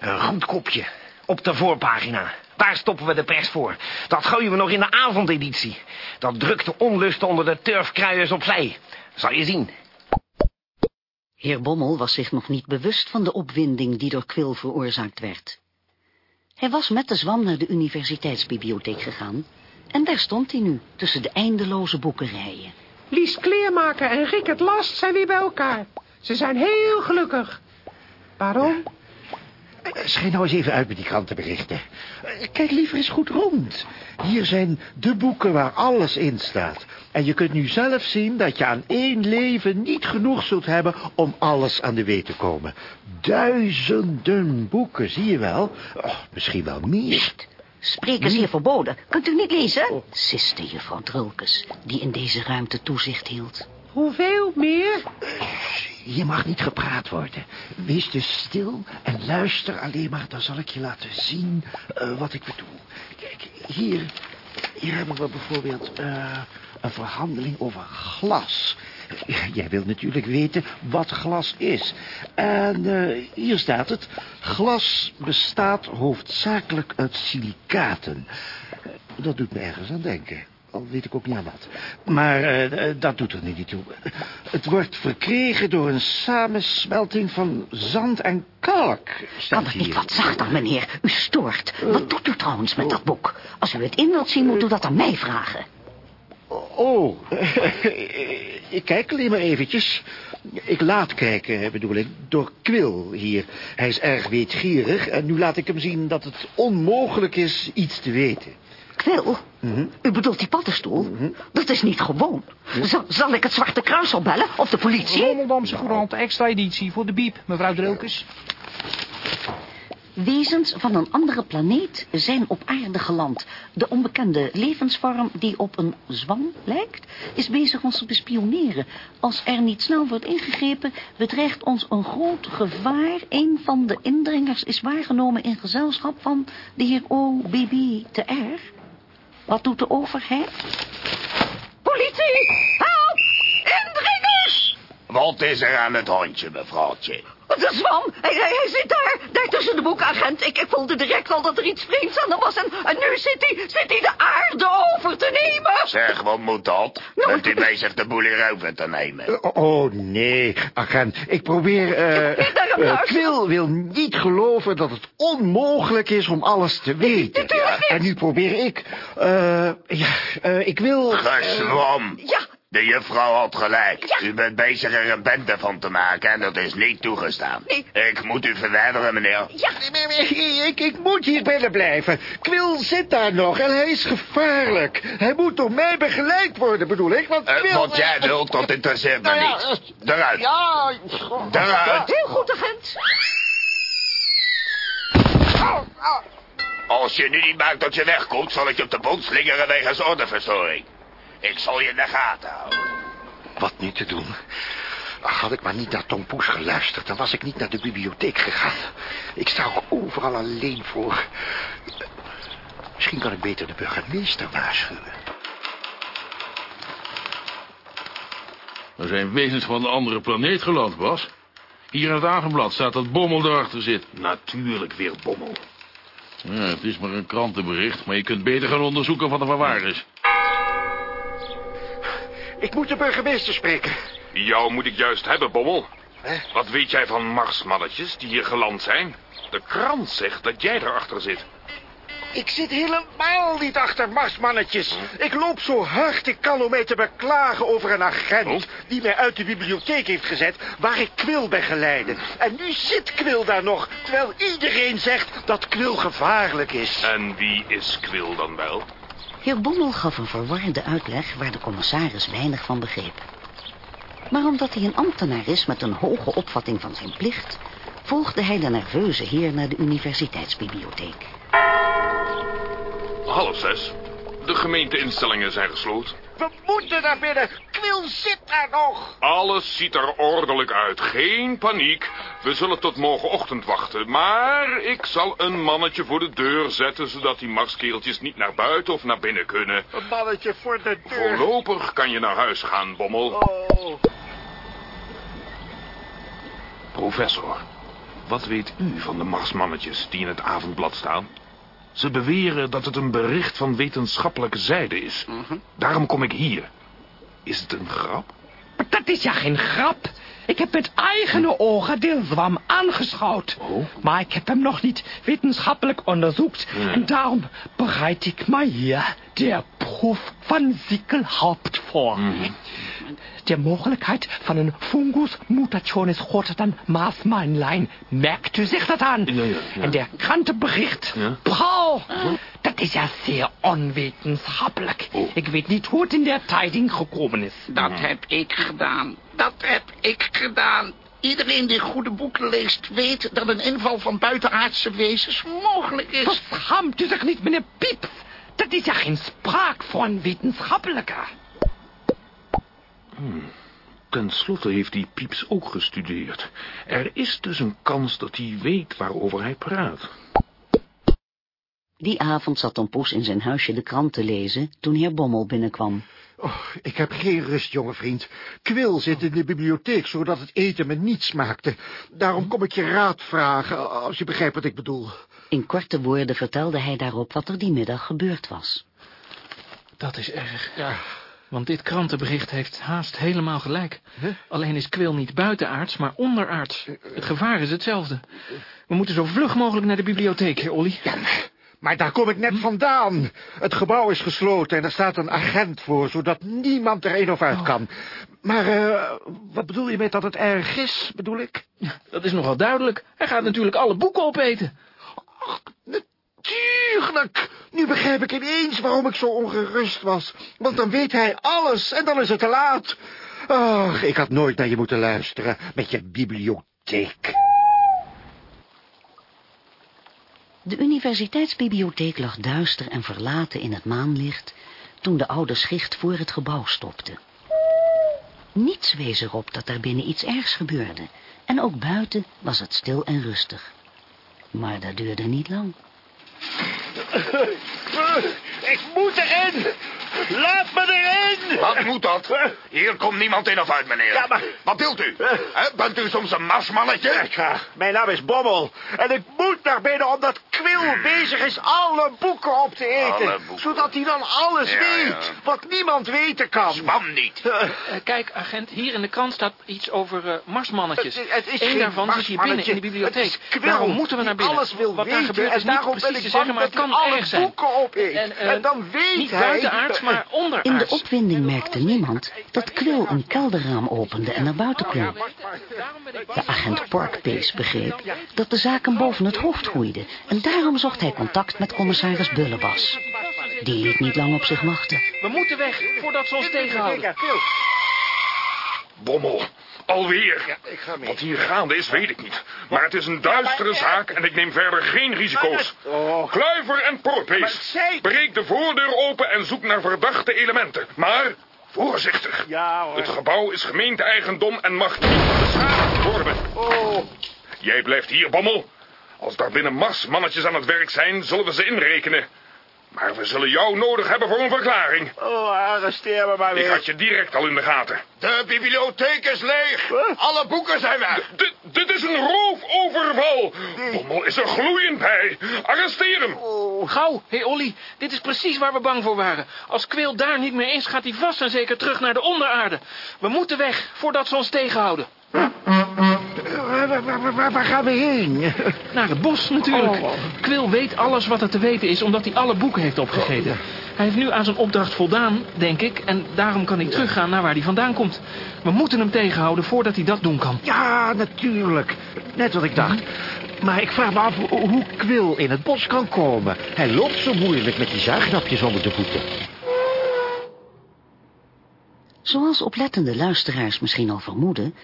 Een goed kopje. Op de voorpagina. Daar stoppen we de pers voor. Dat gooien we nog in de avondeditie. Dat drukt de onlust onder de turfkruiers opzij. Zal je zien. Heer Bommel was zich nog niet bewust van de opwinding die door Kwil veroorzaakt werd. Hij was met de zwam naar de universiteitsbibliotheek gegaan en daar stond hij nu tussen de eindeloze boekerijen. Lies Kleermaker en Rickert Last zijn weer bij elkaar. Ze zijn heel gelukkig. Waarom? Schijn nou eens even uit met die krantenberichten. Eh, Kijk liever eens goed rond. Hier zijn de boeken waar alles in staat. En je kunt nu zelf zien dat je aan één leven niet genoeg zult hebben om alles aan de weet te komen. Duizenden boeken, zie je wel? Oh, misschien wel meer. Spreken is hier verboden. Kunt u niet lezen? Siste juffrouw Drulkes, die in deze ruimte toezicht hield. Hoeveel meer? Hier mag niet gepraat worden. Wees dus stil en luister alleen maar. Dan zal ik je laten zien eh, wat ik bedoel. Kijk, hier, hier hebben we bijvoorbeeld eh, een verhandeling over glas. Jij wilt natuurlijk weten wat glas is. En eh, hier staat het. Glas bestaat hoofdzakelijk uit silicaten. Dat doet me ergens aan denken. Al weet ik ook niet aan wat. Maar eh, eh, dat doet er nu niet toe. Het wordt verkregen door een samensmelting van zand en kalk. Kan het niet wat zachter, meneer? U stoort. Wat doet u trouwens met dat boek? Als u het in wilt zien, moet u dat aan mij vragen. Oh, ik kijk alleen maar eventjes. Ik laat kijken, bedoel ik, door Kwil hier. Hij is erg weetgierig en nu laat ik hem zien dat het onmogelijk is iets te weten. Kwil? U bedoelt die paddenstoel? Dat is niet gewoon. Zal, zal ik het Zwarte Kruis opbellen? Of de politie? Rommeldamse Courant, extra editie voor de biep, mevrouw Drulkes. Wezens van een andere planeet zijn op aarde geland. De onbekende levensvorm die op een zwam lijkt... is bezig ons te bespioneren. Als er niet snel wordt ingegrepen... bedreigt ons een groot gevaar. Een van de indringers is waargenomen in gezelschap van de heer O.B.B. te R. Wat doet de overheid? Politie! Help! Indringers! Wat is er aan het hondje, mevrouwtje? De zwam, hij, hij, hij zit daar, daar tussen de boekagent. Ik, ik voelde direct al dat er iets vreemds aan hem was. En, en nu zit hij, zit hij de aarde over te nemen. Zeg, wat moet dat? Bent u bezig de boel hier over te nemen? Oh, oh, nee, agent. Ik probeer... eh daarom eh. Kwil wil niet geloven dat het onmogelijk is om alles te weten. En nu probeer ik... eh ja, eh, ik wil... eh, Gezwam. Ja. De juffrouw had gelijk. U bent bezig er een bende van te maken en dat is niet toegestaan. Nee. Ik moet u verwijderen, meneer. Ja, Ik, ik moet hier binnen blijven. Kwil zit daar nog en hij is gevaarlijk. Hij moet door mij begeleid worden, bedoel ik. Want Eh, wat jij wilt, dat interesseert me Nou ja, niet. Eruit. Ja... Eruit. heel goed, agent. Als je nu niet maakt dat je wegkomt, zal ik je op de bond slingeren wegens ordeverstoring. Ik zal je in de gaten houden. Wat nu te doen? Ach, had ik maar niet naar Tom Poes geluisterd, dan was ik niet naar de bibliotheek gegaan. Ik sta ook overal alleen voor. Misschien kan ik beter de burgemeester waarschuwen. Er zijn wezens van een andere planeet geland, Bas. Hier in het avondblad staat dat Bommel erachter zit. Natuurlijk weer Bommel. Ja, het is maar een krantenbericht, maar je kunt beter gaan onderzoeken wat er van waar is. Ik moet de burgemeester spreken. Jou moet ik juist hebben, Bommel. Hè? Wat weet jij van marsmannetjes die hier geland zijn? De krant zegt dat jij erachter zit. Ik zit helemaal niet achter marsmannetjes. Ik loop zo hard ik kan om mij te beklagen over een agent... Oh. die mij uit de bibliotheek heeft gezet waar ik Kwil ben geleiden. En nu zit Kwil daar nog, terwijl iedereen zegt dat Kwil gevaarlijk is. En wie is Kwil dan wel? Heer Bommel gaf een verwarde uitleg waar de commissaris weinig van begreep. Maar omdat hij een ambtenaar is met een hoge opvatting van zijn plicht... volgde hij de nerveuze heer naar de universiteitsbibliotheek. Half zes. De gemeenteinstellingen zijn gesloten. We moeten naar binnen. Kwil zit daar nog. Alles ziet er ordelijk uit. Geen paniek. We zullen tot morgenochtend wachten. Maar ik zal een mannetje voor de deur zetten... zodat die marskeeltjes niet naar buiten of naar binnen kunnen. Een mannetje voor de deur. Voorlopig kan je naar huis gaan, Bommel. Oh. Professor, wat weet u van de marsmannetjes die in het avondblad staan? Ze beweren dat het een bericht van wetenschappelijke zijde is. Daarom kom ik hier. Is het een grap? Maar dat is ja geen grap. Ik heb met eigen ogen de zwam aangeschouwd. Maar ik heb hem nog niet wetenschappelijk onderzocht. En daarom bereid ik mij hier de proef van Ziekelhaupt voor. De mogelijkheid van een fungusmutation is groter dan Maasmannlein. Merkt u zich dat aan? Ja, ja, ja. En der krantenbericht. Ja. Brouw, dat is ja zeer onwetenschappelijk. Ik weet niet hoe het in der tijding gekomen is. Dat heb ik gedaan. Dat heb ik gedaan. Iedereen die goede boeken leest weet dat een inval van buitenaardse wezens mogelijk is. Verschaamt u zich niet, meneer Pieps? Dat is ja geen spraak voor een wetenschappelijke. Ten slotte heeft die Pieps ook gestudeerd. Er is dus een kans dat hij weet waarover hij praat. Die avond zat Tom Poes in zijn huisje de krant te lezen... toen heer Bommel binnenkwam. Oh, ik heb geen rust, jonge vriend. Kwil zit in de bibliotheek, zodat het eten me niet smaakte. Daarom kom ik je raad vragen, als je begrijpt wat ik bedoel. In korte woorden vertelde hij daarop wat er die middag gebeurd was. Dat is erg. Ja, Want dit krantenbericht heeft haast helemaal gelijk. Alleen is Kwil niet buitenaards, maar onderaards. Het gevaar is hetzelfde. We moeten zo vlug mogelijk naar de bibliotheek, heer Olly. ja, maar daar kom ik net vandaan. Het gebouw is gesloten en er staat een agent voor, zodat niemand er een of uit kan. Maar eh, wat bedoel je met dat het erg is, bedoel ik? Dat is nogal duidelijk. Hij gaat natuurlijk alle boeken opeten. Tuurlijk! Nu begrijp ik ineens waarom ik zo ongerust was. Want dan weet hij alles en dan is het te laat. Ach, ik had nooit naar je moeten luisteren met je bibliotheek. De universiteitsbibliotheek lag duister en verlaten in het maanlicht... toen de oude schicht voor het gebouw stopte. Niets wees erop dat daar binnen iets ergs gebeurde... en ook buiten was het stil en rustig. Maar dat duurde niet lang. Ik moet erin! Laat me erin! Wat moet dat? Hier komt niemand in of uit, meneer. Ja, maar- Wat wilt u? Hè, bent u soms een marsmannetje? Ja, mijn naam is Bommel. En ik moet naar binnen omdat Kwil bezig is alle boeken op te eten. Alle boeken. Zodat hij dan alles Ja, weet. ja. Wat niemand weten kan. Spam niet. Eh, kijk, agent, hier in de krant staat iets over eh, marsmannetjes. Het- het is Eén daarvan zit hier binnen in de bibliotheek. Het Daarom moeten we naar binnen. alles wil Wat daar gebeurt En is niet daarom ben precies ik zeggen, maar het dat kan hij alle erg zijn. boeken opeet. En, eh, En dan weet niet hij- buitenaards, maar onderaards. In de opwinding merkte niemand dat Kwil een kelderraam opende en naar buiten klom. De agent Porkpace begreep dat de zaak hem boven het hoofd groeide en daarom zocht hij contact met commissaris Bullebas. Die liet niet lang op zich wachten. We moeten weg, voordat ze ons tegenhouden. Bommel, alweer. Wat hier gaande is, weet ik niet. Maar het is een duistere zaak en ik neem verder geen risico's. Oh. Kluiver en Porpees, breek de voordeur open en zoek naar verdachte elementen. Maar voorzichtig. Ja hoor. Het gebouw is gemeenteeigendom en mag niet beschadigd worden. Oh, Jij blijft hier, Bommel. Als daar binnen Mars mannetjes aan het werk zijn, zullen we ze inrekenen. Maar we zullen jou nodig hebben voor een verklaring. oh, arresteer me maar Ik weer. had je direct al in de gaten. De bibliotheek is leeg. Alle boeken zijn weg. Dit, dit is een roofoverval. Bommel is er gloeiend bij. Arresteer hem. Gauw, hé hey Olly, dit is precies waar we bang voor waren. Als Kweel daar niet meer is, gaat hij vast en zeker terug naar de onderaarde. We moeten weg, voordat ze ons tegenhouden. Waar, waar, waar, waar- waar gaan we heen? Naar het bos natuurlijk. Oh. Kwil weet alles wat er te weten is, omdat hij alle boeken heeft opgegeten. Hij heeft nu aan zijn opdracht voldaan, denk ik, en daarom kan hij teruggaan naar waar hij vandaan komt. We moeten hem tegenhouden voordat hij dat doen kan. Ja, natuurlijk. Net wat ik dacht. Maar ik vraag me af hoe Kwil in het bos kan komen. Hij loopt zo moeilijk met die zuignapjes onder de voeten. Zoals oplettende luisteraars misschien al vermoeden,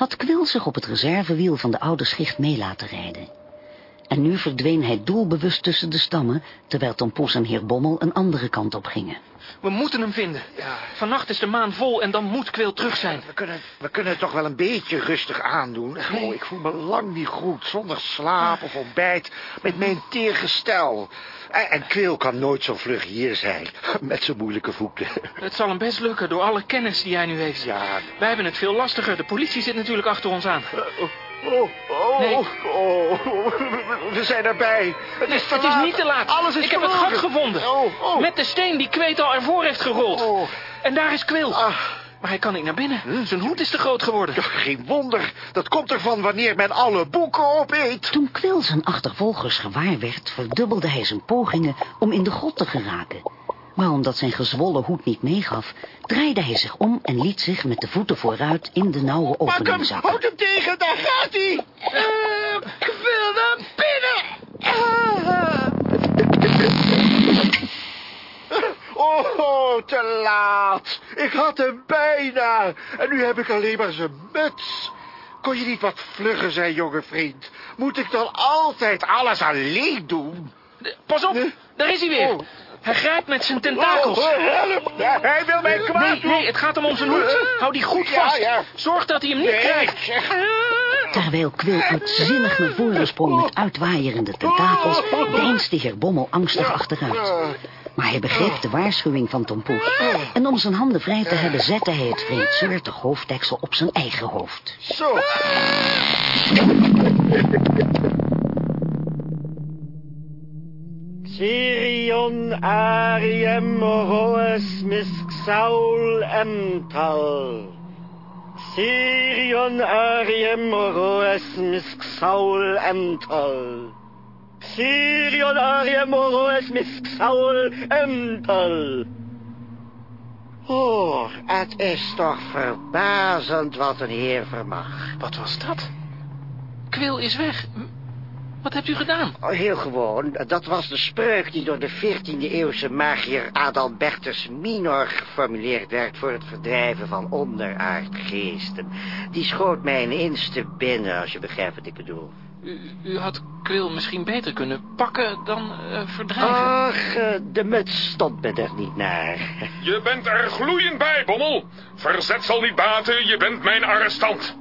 had Kwil zich op het reservewiel van de oude schicht mee laten rijden. En nu verdween hij doelbewust tussen de stammen, terwijl Tom Poes en heer Bommel een andere kant op gingen. We moeten hem vinden. Vannacht is de maan vol en dan moet Kwil terug zijn. We kunnen, we kunnen het toch wel een beetje rustig aandoen. Oh, ik voel me lang niet goed, zonder slaap of ontbijt, met mijn teergestel. En, en Kwil kan nooit zo vlug hier zijn, met zijn moeilijke voeten. Het zal hem best lukken door alle kennis die hij nu heeft. Ja. Wij hebben het veel lastiger. De politie zit natuurlijk achter ons aan. Oh, oh, Nee. oh, we zijn erbij. Het is, te Het is niet te laat. Alles is Ik heb het gat gevonden. Oh, oh. Met de steen die Kweet al ervoor heeft gerold. Oh. En daar is. Ah. Maar hij kan niet naar binnen. Zijn hoed is te groot geworden. Geen wonder. Dat komt ervan wanneer men alle boeken opeet. Toen Kwil zijn achtervolgers gewaar werd, verdubbelde hij zijn pogingen om in de grot te geraken. Maar omdat zijn gezwollen hoed niet meegaf, draaide hij zich om en liet zich met de voeten vooruit in de nauwe Pak opening hem, zakken. houd hem tegen, daar gaat hij. Uh, wil naar binnen. Ah. Oh, te laat. Ik had hem bijna. En nu heb ik alleen maar zijn muts. Kon je niet wat vlugger zijn, jonge vriend? Moet ik dan altijd alles alleen doen? Pas op, daar is hij weer. Oh. Hij grijpt met zijn tentakels. Oh, help. Hij wil mij kwaad Nee, doen. nee, het gaat hem om zijn hoed. Hou die goed vast. ja. Zorg dat hij hem niet Nee, krijgt. Terwijl Kwil uitzinnig naar voren sprong met uitwaaierende tentakels, deinsde heer Bommel angstig achteruit. Maar hij begreep de waarschuwing van Tom Poes. En om zijn handen vrij te hebben, zette hij het vreedsoortig hoofddeksel op zijn eigen hoofd. Zo. Sirion ariem hoes misxaul emtal. Sirion ariem hoes misxaul emtal. Sirion hoes misxaul emtal. Oh, het is toch verbazend wat een heer vermag. Wat was dat? Kwil is weg. Wat hebt u gedaan? Oh, heel gewoon, dat was de spreuk die door de 14e eeuwse magier Adalbertus Minor geformuleerd werd voor het verdrijven van onderaardgeesten. Die schoot mij ineens te binnen, als je begrijpt wat ik bedoel. U, u had Kwil misschien beter kunnen pakken dan eh, verdrijven. Ach, eh, de muts stond me er niet naar. Je bent er gloeiend bij, Bommel. Verzet zal niet baten, je bent mijn arrestant.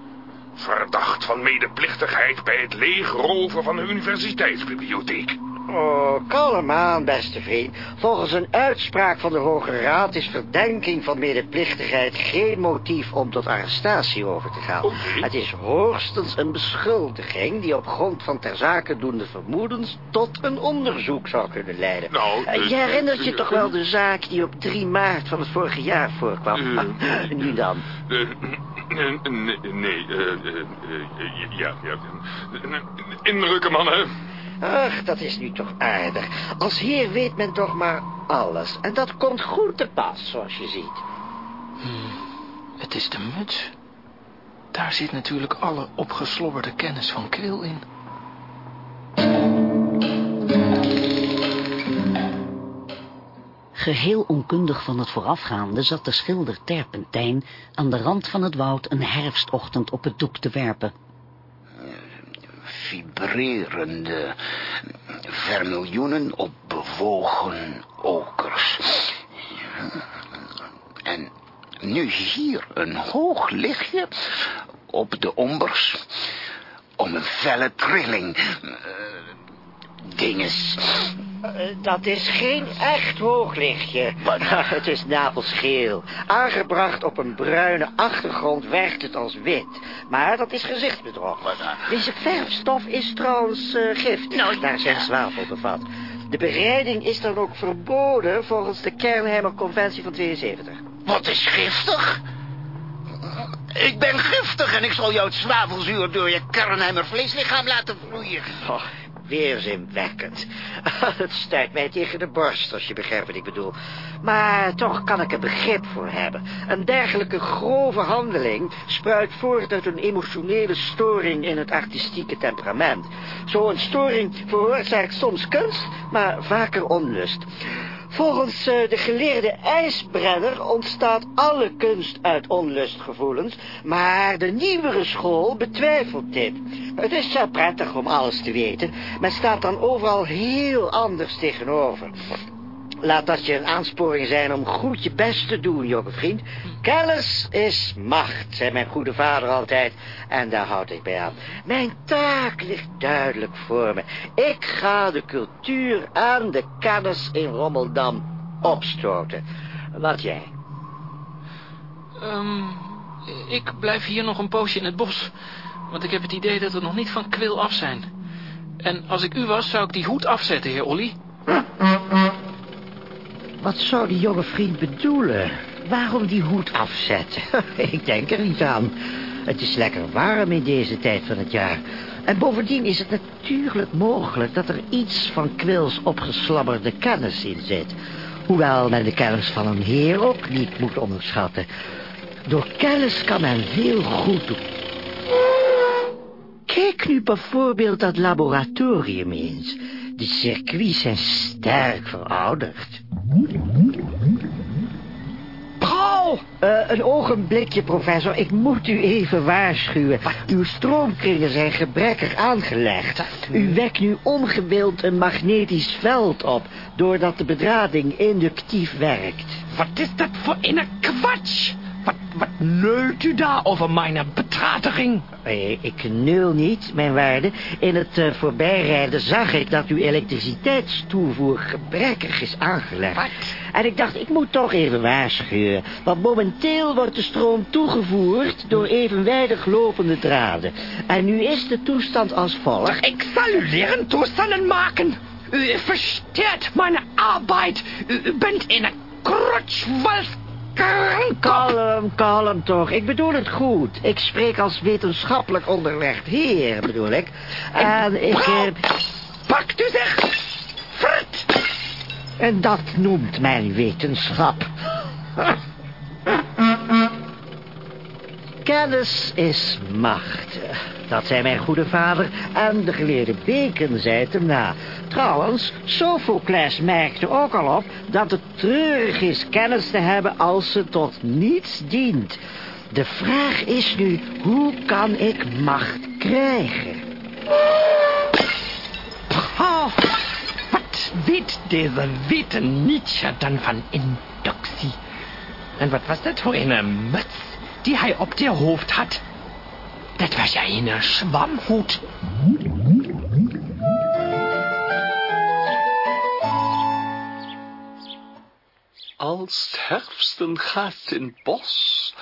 Verdacht van medeplichtigheid bij het leegroven van de universiteitsbibliotheek. Oh, kalm aan, beste vriend. Volgens een uitspraak van de Hoge Raad is verdenking van medeplichtigheid geen motief om tot arrestatie over te gaan. Het is hoogstens een beschuldiging die op grond van ter zake doende vermoedens tot een onderzoek zou kunnen leiden. Nou, Eh, eh, je herinnert je eh, toch wel de zaak die op 3 maart van het vorige jaar voorkwam? Eh, nu dan? Eh, eh, nee, nee, eh, eh, eh, ja, ja. Indrukken, mannen. Ach, dat is nu toch aardig. Als heer weet men toch maar alles. En dat komt goed te pas, zoals je ziet. Het is de muts. Daar zit natuurlijk alle opgeslobberde kennis van Quil in. Geheel onkundig van het voorafgaande zat de schilder Terpentijn aan de rand van het woud een herfstochtend op het doek te werpen. Vibrerende vermiljoenen op bewogen okers. En nu hier een hoog lichtje op de ombers om een felle trilling. eh, dinges. Eh, dat is geen echt hooglichtje. Het is navelscheel. Aangebracht op een bruine achtergrond werkt het als wit. Maar dat is gezichtsbedrog. Deze verfstof is trouwens eh, gift. Daar zijn zwavel bevat. De bereiding is dan ook verboden volgens de Kernheimer Conventie van 72. Wat is giftig? Ik ben giftig en ik zal jou het zwavelzuur door je Kernheimer vleeslichaam laten vloeien. Oh, weerzinwekkend. Het stuit mij tegen de borst, als je begrijpt wat ik bedoel. Maar toch kan ik er begrip voor hebben. Een dergelijke grove handeling spruit voort uit een emotionele storing in het artistieke temperament. Zo'n storing veroorzaakt soms kunst, maar vaker onlust. Volgens eh, de geleerde ijsbrenner ontstaat alle kunst uit onlustgevoelens, maar de nieuwere school betwijfelt dit. Het is zo prettig om alles te weten, maar staat dan overal heel anders tegenover. Laat dat je een aansporing zijn om goed je best te doen, jonge vriend. Kennis is macht, zei mijn goede vader altijd. En daar houd ik bij aan. Mijn taak ligt duidelijk voor me. Ik ga de cultuur en de kennis in Rommeldam opstoten. Wat jij? Ehm, ik blijf hier nog een poosje in het bos. Want ik heb het idee dat we nog niet van Quil af zijn. En als ik u was, zou ik die hoed afzetten, heer Olly. Wat zou die jonge vriend bedoelen? Waarom die hoed afzetten? ik denk er niet aan. Het is lekker warm in deze tijd van het jaar. En bovendien is het natuurlijk mogelijk dat er iets van Quills opgeslabberde kennis in zit. Hoewel men de kennis van een heer ook niet moet onderschatten. Door kennis kan men veel goed doen. Kijk nu bijvoorbeeld dat laboratorium eens. De circuits zijn sterk verouderd. Paul! Eh, een ogenblikje, professor. Ik moet u even waarschuwen. Uw stroomkringen zijn gebrekkig aangelegd. U wekt nu ongewild een magnetisch veld op... doordat de bedrading inductief werkt. Wat is dat voor een kwatsch? Wat, wat neult u daar over mijn betratiging? Eh, Ik nul niet, mijn waarde. In het eh, voorbijrijden zag ik dat uw elektriciteitstoevoer gebrekkig is aangelegd. En ik dacht, ik moet toch even waarschuwen. Want momenteel wordt de stroom toegevoerd door evenwijdig lopende draden. En nu is de toestand als volgt. Ik zal u leren toestanden maken. U versteert mijn arbeid. U, bent in een krotschwals Kalm, kalm toch. Ik bedoel het goed. Ik spreek als wetenschappelijk onderlegd heer, bedoel ik. En ik... eh, Pakt u zich! Vert! En dat noemt mijn wetenschap. Kennis is macht. Dat zei mijn goede vader en de geleerde Bacon zei het hem na. Trouwens, Sophocles merkte ook al op dat het treurig is kennis te hebben als ze tot niets dient. De vraag is nu, hoe kan ik macht krijgen? Oh, wat weet deze witte Nietzsche dan van inductie? En wat was dat voor een muts die hij op de hoofd had. Dat was een zwamhoed. Als het herfsten gaat in bos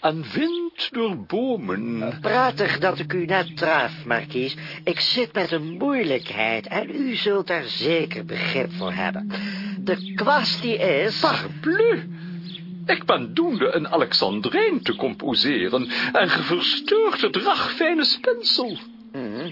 en wind door bomen. Pratig dat ik u net traf, Markies. Ik zit met een moeilijkheid en u zult daar zeker begrip voor hebben. De kwestie is... Ik ben doende een Alexandrijn te composeren en ge verstoort het ragfijne spensel. Mhm.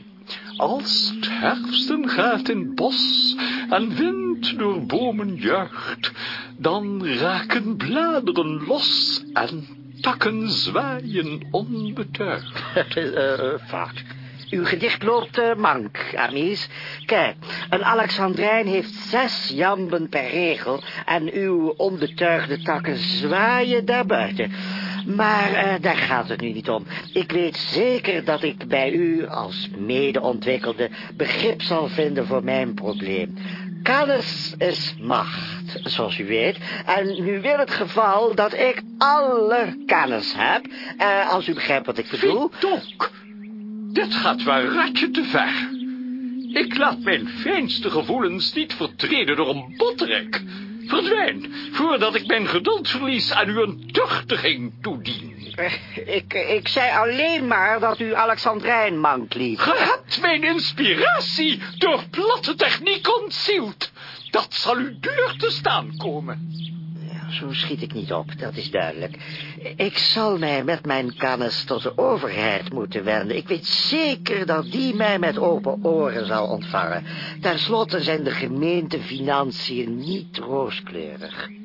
Als het herfsten gaat in bos en wind door bomen juicht, dan raken bladeren los en takken zwaaien onbetuigd. uh, fout. Uw gedicht loopt uh, mank, Amies. Kijk, een Alexandrijn heeft zes jamben per regel... en uw onbetuigde takken zwaaien daarbuiten. Maar uh, daar gaat het nu niet om. Ik weet zeker dat ik bij u als medeontwikkelde begrip zal vinden voor mijn probleem. Kennis is macht, zoals u weet. En nu wil het geval dat ik alle kennis heb. Uh, als u begrijpt wat ik bedoel. Dit gaat wel een ratje te ver. Ik laat mijn fijnste gevoelens niet vertreden door een bottrek. Verdwijn, voordat ik mijn geduld verlies u een tuchtiging toedien. Ik, ik zei alleen maar dat u Alexandrijn mank liet. Ge hebt mijn inspiratie door platte techniek ontzield. Dat zal u duur te staan komen. Zo schiet ik niet op, dat is duidelijk. Ik zal mij met mijn kennis tot de overheid moeten wenden. Ik weet zeker dat die mij met open oren zal ontvangen. Ten slotte zijn de gemeentefinanciën niet rooskleurig. Uh,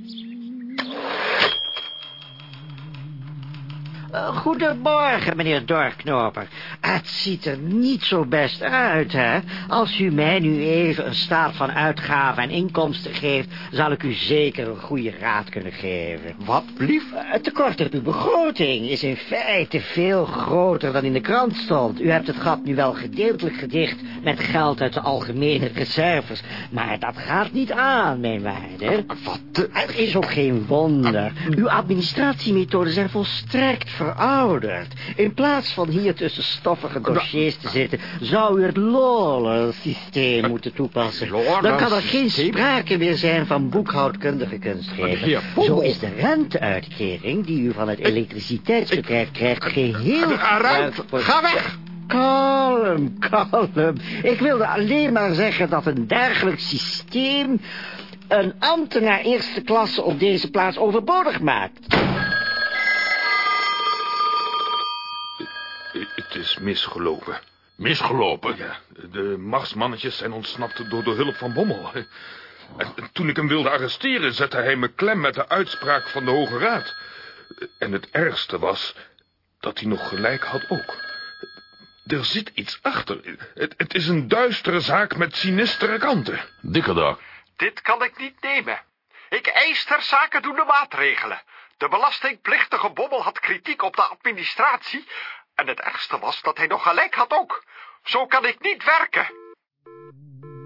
goedemorgen, meneer Dorknoper. Het ziet er niet zo best uit, hè? Als u mij nu even een staat van uitgaven en inkomsten geeft... zal ik u zeker een goede raad kunnen geven. Wat blief? Uh, het tekort op uw begroting is in feite veel groter dan in de krant stond. U hebt het gat nu wel gedeeltelijk gedicht met geld uit de algemene reserves. Maar dat gaat niet aan, mijn waarde. Wat? Het is ook geen wonder. Uw administratiemethoden zijn volstrekt verouderd. In plaats van hier tussen stoffige dossiers te zitten... zou u het Lawler-systeem moeten toepassen. Dan kan er geen sprake meer zijn van boekhoudkundige kunstgeving. Zo is de renteuitkering die u van het elektriciteitsbedrijf krijgt... geheel... Ga weg! Kalm, kalm. Ik wilde alleen maar zeggen dat een dergelijk systeem... een ambtenaar eerste klasse op deze plaats overbodig maakt. Het is misgelopen. Misgelopen? Ja, de marsmannetjes zijn ontsnapt door de hulp van Bommel. En toen ik hem wilde arresteren, zette hij me klem met de uitspraak van de Hoge Raad. En het ergste was dat hij nog gelijk had ook. Er zit iets achter. Het, het is een duistere zaak met sinistere kanten. Dikke dag. Dit kan ik niet nemen. Ik eis ter zake doende maatregelen. De belastingplichtige Bommel had kritiek op de administratie... en het ergste was dat hij nog gelijk had ook. Zo kan ik niet werken.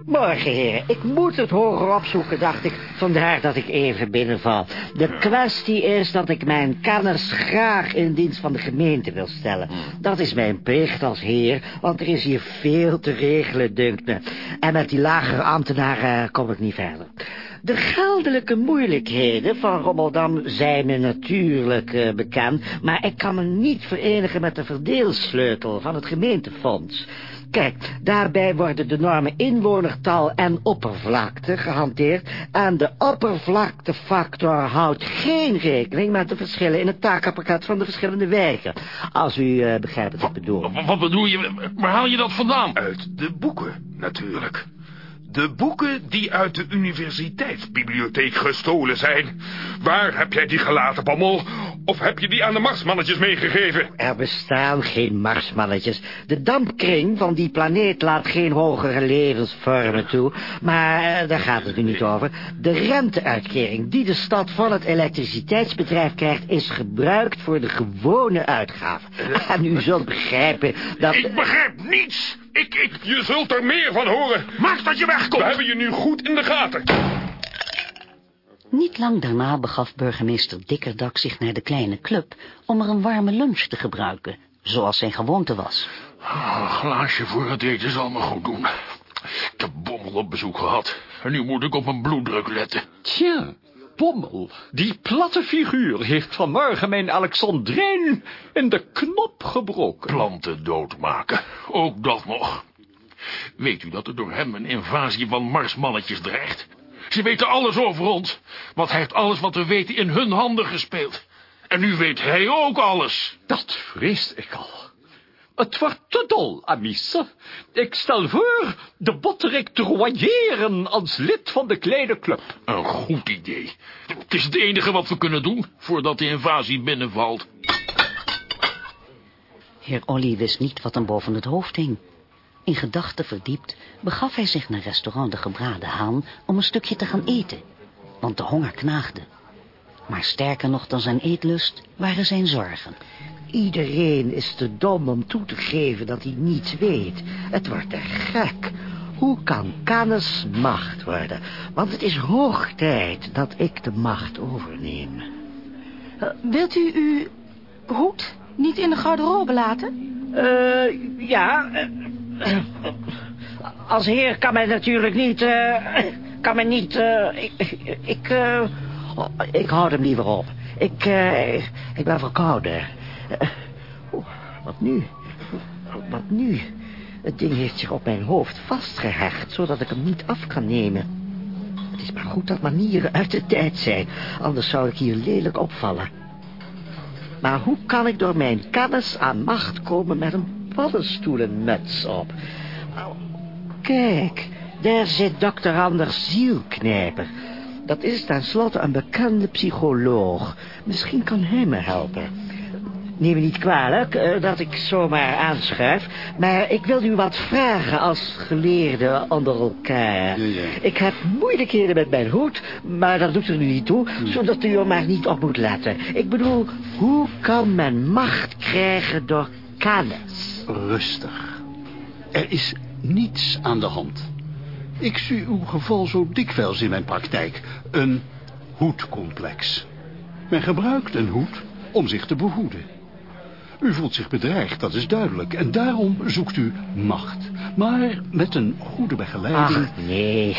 Morgen, heren. Ik moet het hoger opzoeken, dacht ik. Vandaar dat ik even binnenval. De kwestie is dat ik mijn kennis graag in dienst van de gemeente wil stellen. Dat is mijn plicht als heer, want er is hier veel te regelen, dunkt me. En met die lagere ambtenaren kom ik niet verder. De geldelijke moeilijkheden van Rommeldam zijn me natuurlijk uh, bekend... maar ik kan me niet verenigen met de verdeelsleutel van het gemeentefonds... Kijk, daarbij worden de normen inwonertal en oppervlakte gehanteerd... en de oppervlaktefactor houdt geen rekening met de verschillen... in het takenpakket van de verschillende wijken. Als u uh, begrijpt wat ik bedoel. Wat bedoel je? Waar haal je dat vandaan? Uit de boeken, natuurlijk. De boeken die uit de universiteitsbibliotheek gestolen zijn. Waar heb jij die gelaten, Bommel? Of heb je die aan de marsmannetjes meegegeven? Er bestaan geen marsmannetjes. De dampkring van die planeet laat geen hogere levensvormen toe. Maar uh, daar gaat het nu niet over. De renteuitkering die de stad van het elektriciteitsbedrijf krijgt... is gebruikt voor de gewone uitgaven. En u zult begrijpen dat... Ik begrijp niets! Ik, ik, je zult er meer van horen. Maak dat je wegkomt. We hebben je nu goed in de gaten. Niet lang daarna begaf burgemeester Dikkerdak zich naar de kleine club... om er een warme lunch te gebruiken, zoals zijn gewoonte was. Oh, een glaasje voor het eten zal me goed doen. Ik heb Bommel op bezoek gehad. En nu moet ik op mijn bloeddruk letten. Tja, Bommel, die platte figuur, heeft vanmorgen mijn Alexandrijn in de knop gebroken. Planten doodmaken, ook dat nog. Weet u dat er door hem een invasie van Marsmannetjes dreigt? Ze weten alles over ons, want hij heeft alles wat we weten in hun handen gespeeld. En nu weet hij ook alles. Dat vrees ik al. Het wordt te dol, Amice. Ik stel voor de botterik te royeren als lid van de kleine club. Een goed idee. Het is het enige wat we kunnen doen voordat de invasie binnenvalt. Heer Olly wist niet wat hem boven het hoofd hing. In gedachten verdiept begaf hij zich naar restaurant De Gebraden Haan om een stukje te gaan eten, want de honger knaagde. Maar sterker nog dan zijn eetlust waren zijn zorgen. Iedereen is te dom om toe te geven dat hij niets weet. Het wordt te gek. Hoe kan kennis macht worden? Want het is hoog tijd dat ik de macht overneem. Uh, wilt u uw hoed niet in de garderobe laten? Uh, ja. Uh, als heer kan mij natuurlijk niet... kan mij niet... ik... Ik, ik houd hem liever op. Ik, ik ben verkouden. wat nu? Wat nu? Het ding heeft zich op mijn hoofd vastgehecht, zodat ik hem niet af kan nemen. Het is maar goed dat manieren uit de tijd zijn, anders zou ik hier lelijk opvallen. Maar hoe kan ik door mijn kennis aan macht komen met een paddenstoelenmuts op? Kijk, daar zit dokter Anders Zielknijper. Dat is tenslotte een bekende psycholoog. Misschien kan hij me helpen. Neem me niet kwalijk uh, dat ik zomaar aanschuif... maar ik wil u wat vragen als geleerde onder elkaar. Ja, ja. Ik heb moeilijkheden met mijn hoed, maar dat doet er nu niet toe... zodat u er maar niet op moet letten. Ik bedoel, hoe kan men macht krijgen door kennis? Rustig. Er is niets aan de hand. Ik zie uw geval zo dikwijls in mijn praktijk. Een hoedcomplex. Men gebruikt een hoed om zich te behoeden. U voelt zich bedreigd, dat is duidelijk. En daarom zoekt u macht. Maar met een goede begeleiding... Ach, nee.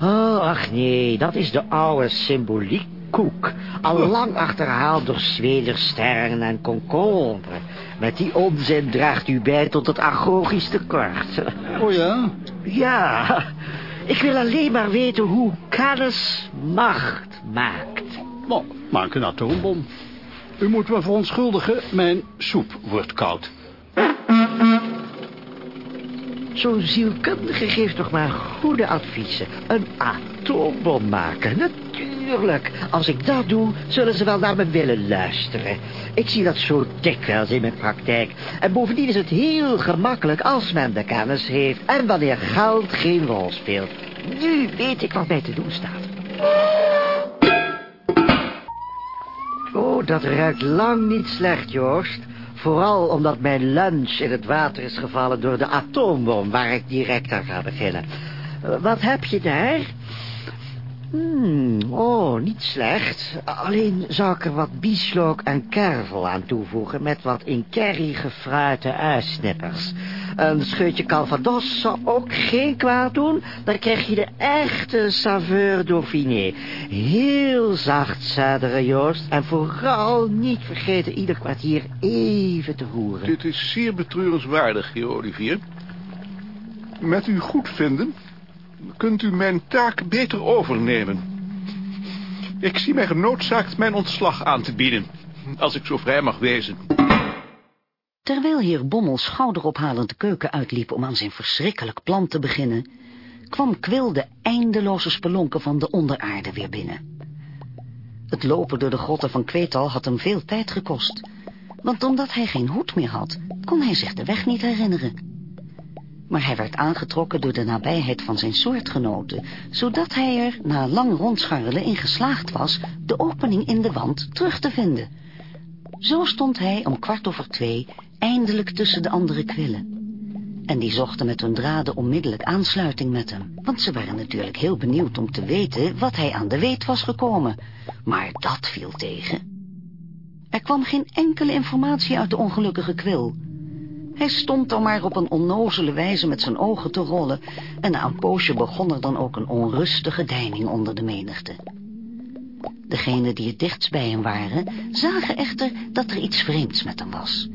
Oh, ach nee, dat is de oude symboliek koek. Al lang achterhaald door zwedersterren en concombre. Met die onzin draagt u bij tot het agogisch tekort. Oh ja? Ja, ik wil alleen maar weten hoe kennis macht maakt. Nou, maak een atoombom. U moet me verontschuldigen, mijn soep wordt koud. Zo'n zielkundige geeft toch maar goede adviezen. Een atoombom maken, natuurlijk. Als ik dat doe, zullen ze wel naar me willen luisteren. Ik zie dat zo dikwijls in mijn praktijk. En bovendien is het heel gemakkelijk als men de kennis heeft... en wanneer geld geen rol speelt. Nu weet ik wat mij te doen staat. Oh, dat ruikt lang niet slecht, Joost. Vooral omdat mijn lunch in het water is gevallen door de atoombom... waar ik direct aan ga beginnen. Wat heb je daar? Hmm, oh, niet slecht. Alleen zou ik er wat bieslook en kervel aan toevoegen... met wat in curry gefruite uitsnippers. Een scheutje calvados zou ook geen kwaad doen. Dan krijg je de echte saveur dauphiné. Heel zacht zuideren, Joost. En vooral niet vergeten ieder kwartier even te hoeren. Dit is zeer betreurenswaardig, heer Olivier. Met uw goedvinden kunt u mijn taak beter overnemen. Ik zie mij genoodzaakt mijn ontslag aan te bieden, als ik zo vrij mag wezen. Terwijl heer Bommel schouderophalend de keuken uitliep om aan zijn verschrikkelijk plan te beginnen, kwam Kwil de eindeloze spelonken van de onderaarde weer binnen. Het lopen door de grotten van Kweetal had hem veel tijd gekost, want omdat hij geen hoed meer had, kon hij zich de weg niet herinneren maar hij werd aangetrokken door de nabijheid van zijn soortgenoten, zodat hij er na lang rondscharrelen in geslaagd was de opening in de wand terug te vinden. Zo stond hij om kwart over twee eindelijk tussen de andere kwillen. En die zochten met hun draden onmiddellijk aansluiting met hem, want ze waren natuurlijk heel benieuwd om te weten wat hij aan de weet was gekomen. Maar dat viel tegen. Er kwam geen enkele informatie uit de ongelukkige kwil, hij stond dan maar op een onnozele wijze met zijn ogen te rollen... en na een poosje begon er dan ook een onrustige deining onder de menigte. Degenen die het dichtst bij hem waren, zagen echter dat er iets vreemds met hem was.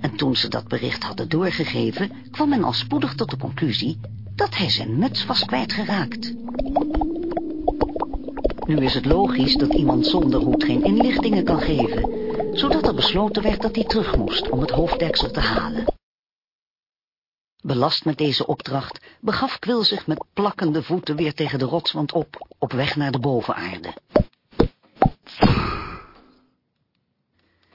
En toen ze dat bericht hadden doorgegeven, kwam men al spoedig tot de conclusie dat hij zijn muts was kwijtgeraakt. Nu is het logisch dat iemand zonder hoed geen inlichtingen kan geven, zodat er besloten werd dat hij terug moest om het hoofddeksel te halen. Belast met deze opdracht begaf Quil zich met plakkende voeten weer tegen de rotswand op, op weg naar de bovenaarde.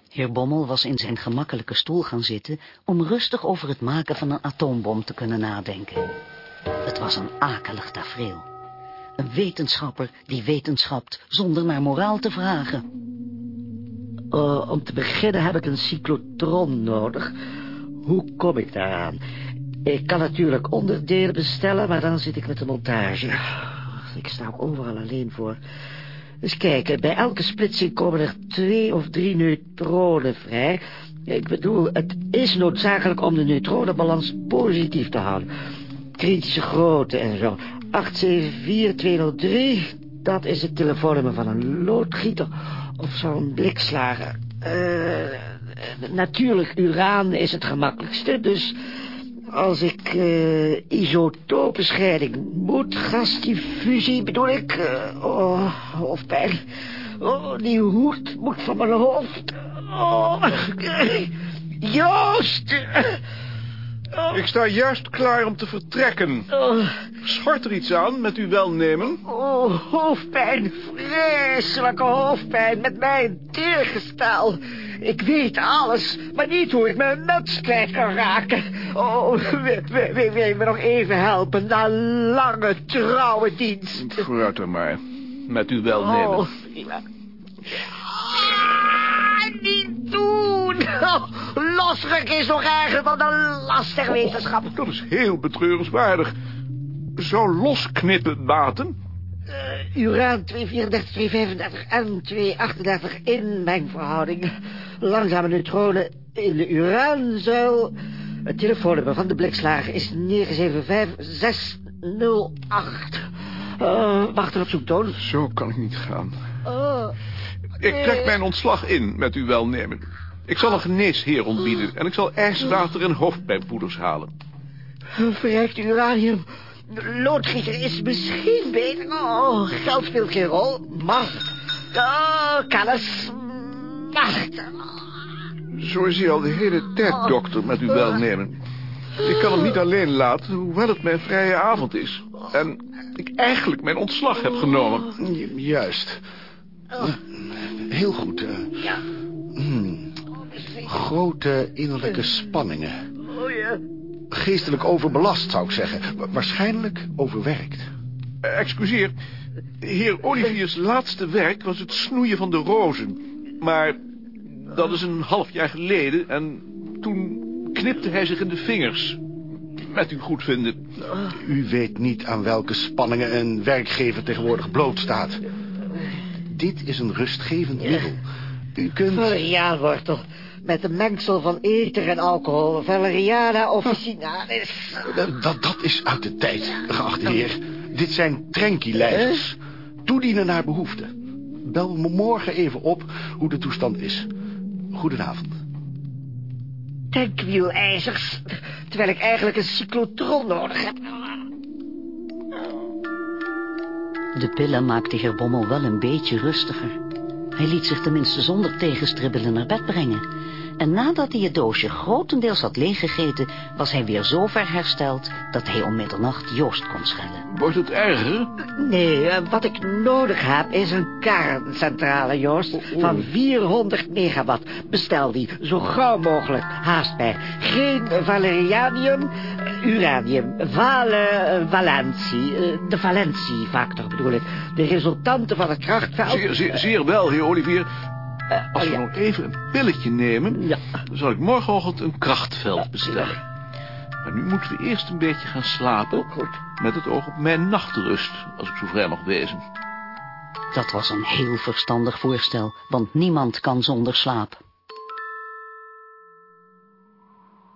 Heer Bommel was in zijn gemakkelijke stoel gaan zitten om rustig over het maken van een atoombom te kunnen nadenken. Het was een akelig tafereel. Een wetenschapper die wetenschapt zonder naar moraal te vragen. Uh, om te beginnen heb ik een cyclotron nodig. Hoe kom ik daaraan? Ik kan natuurlijk onderdelen bestellen, maar dan zit ik met de montage. Ik sta ook overal alleen voor. Dus kijken, bij elke splitsing komen er twee of drie neutronen vrij. Ik bedoel, het is noodzakelijk om de neutronenbalans positief te houden. Kritische grootte en zo. 874203, dat is het telefoonnummer van een loodgieter of zo'n blikslager. Uh, natuurlijk, uraan is het gemakkelijkste, dus als ik uh, isotopenscheiding moet, gasdiffusie bedoel ik, uh, oh, hoofdpijn. Oh, die hoed moet van mijn hoofd. Oh, Joost! Oh. Ik sta juist klaar om te vertrekken. Oh. Schort er iets aan met uw welnemen? Oh, hoofdpijn. Vreselijke hoofdpijn met mijn teergestaal. Ik weet alles, maar niet hoe ik mijn muts kwijt kan raken. Oh, wil je me nog even helpen na lange trouwe dienst? Vooruit dan maar, met uw welnemen. Oh, ja. Ah, niet doen! Oh, losruk is nog erger dan een lastig wetenschap. Dat is heel betreurenswaardig. Zou losknippen baten? Uh, uraan 234, 235 en 238 in mijn verhouding. Langzame neutronen in de uraanzuil. Het telefoonnummer van de blikslager is 975608. Uh, wacht er op zoektoon. Zo kan ik niet gaan. Oh, Ik trek mijn ontslag in met uw welnemen. Ik zal een geneesheer ontbieden en ik zal ijswater en hoofdpijnpoeders halen. Verrijkt uranium. Loodgieter is misschien beter. Oh, geld speelt geen rol. Macht. Oh, kennis. Macht. Zo is hij al de hele tijd, dokter, met uw welnemen. Ik kan hem niet alleen laten, hoewel het mijn vrije avond is. En ik eigenlijk mijn ontslag heb genomen. Juist. Heel goed. Ja. Hmm. Grote innerlijke spanningen. Oh ja. Geestelijk overbelast, zou ik zeggen. Wa- waarschijnlijk overwerkt. Eh, excuseer, heer Oliviers laatste werk was het snoeien van de rozen. Maar dat is een half jaar geleden en toen knipte hij zich in de vingers. Met uw goedvinden. U weet niet aan welke spanningen een werkgever tegenwoordig blootstaat. Dit is een rustgevend middel. U kunt... Valeriaanwortel. Met een mengsel van ether en alcohol. Valeriana officinalis. Dat, dat, dat is uit de tijd, geachte heer. Dit zijn tranquilizers. Toedienen naar behoefte. Bel me morgen even op hoe de toestand is. Goedenavond. Tankwielijzers. Terwijl ik eigenlijk een cyclotron nodig heb. De pillen maakten heer Bommel wel een beetje rustiger. Hij liet zich tenminste zonder tegenstribbelen naar bed brengen. En nadat hij het doosje grotendeels had leeggegeten... was hij weer zo ver hersteld dat hij om middernacht Joost kon schellen. Wordt het erger? Nee, eh, wat ik nodig heb is een kerncentrale, Joost. Van 400 megawatt. Bestel die, zo gauw mogelijk. Haast mij. Geen valerianium, eh, uranium. Vale, eh, valentie. De valentiefactor bedoel ik. De resultanten van het krachtveld... Zeer, zeer, zeer wel, heer Olivier. Als we oh ja. nog even een pilletje nemen... dan zal ik morgenochtend een krachtveld bestellen. Maar nu moeten we eerst een beetje gaan slapen... met het oog op mijn nachtrust, als ik zo vrij mag wezen. Dat was een heel verstandig voorstel, want niemand kan zonder slaap.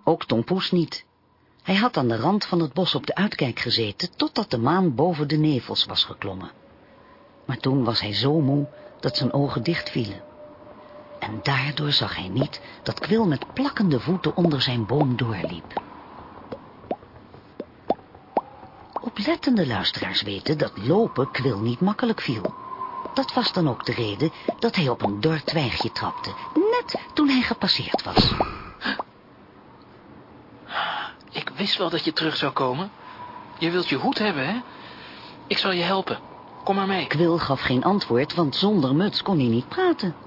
Ook Tom Poes niet. Hij had aan de rand van het bos op de uitkijk gezeten... totdat de maan boven de nevels was geklommen. Maar toen was hij zo moe dat zijn ogen dichtvielen. En daardoor zag hij niet dat Kwil met plakkende voeten onder zijn boom doorliep. Oplettende luisteraars weten dat lopen Kwil niet makkelijk viel. Dat was dan ook de reden dat hij op een dor twijgje trapte, net toen hij gepasseerd was. Ik wist wel dat je terug zou komen. Je wilt je hoed hebben, hè? Ik zal je helpen. Kom maar mee. Kwil gaf geen antwoord, want zonder muts kon hij niet praten.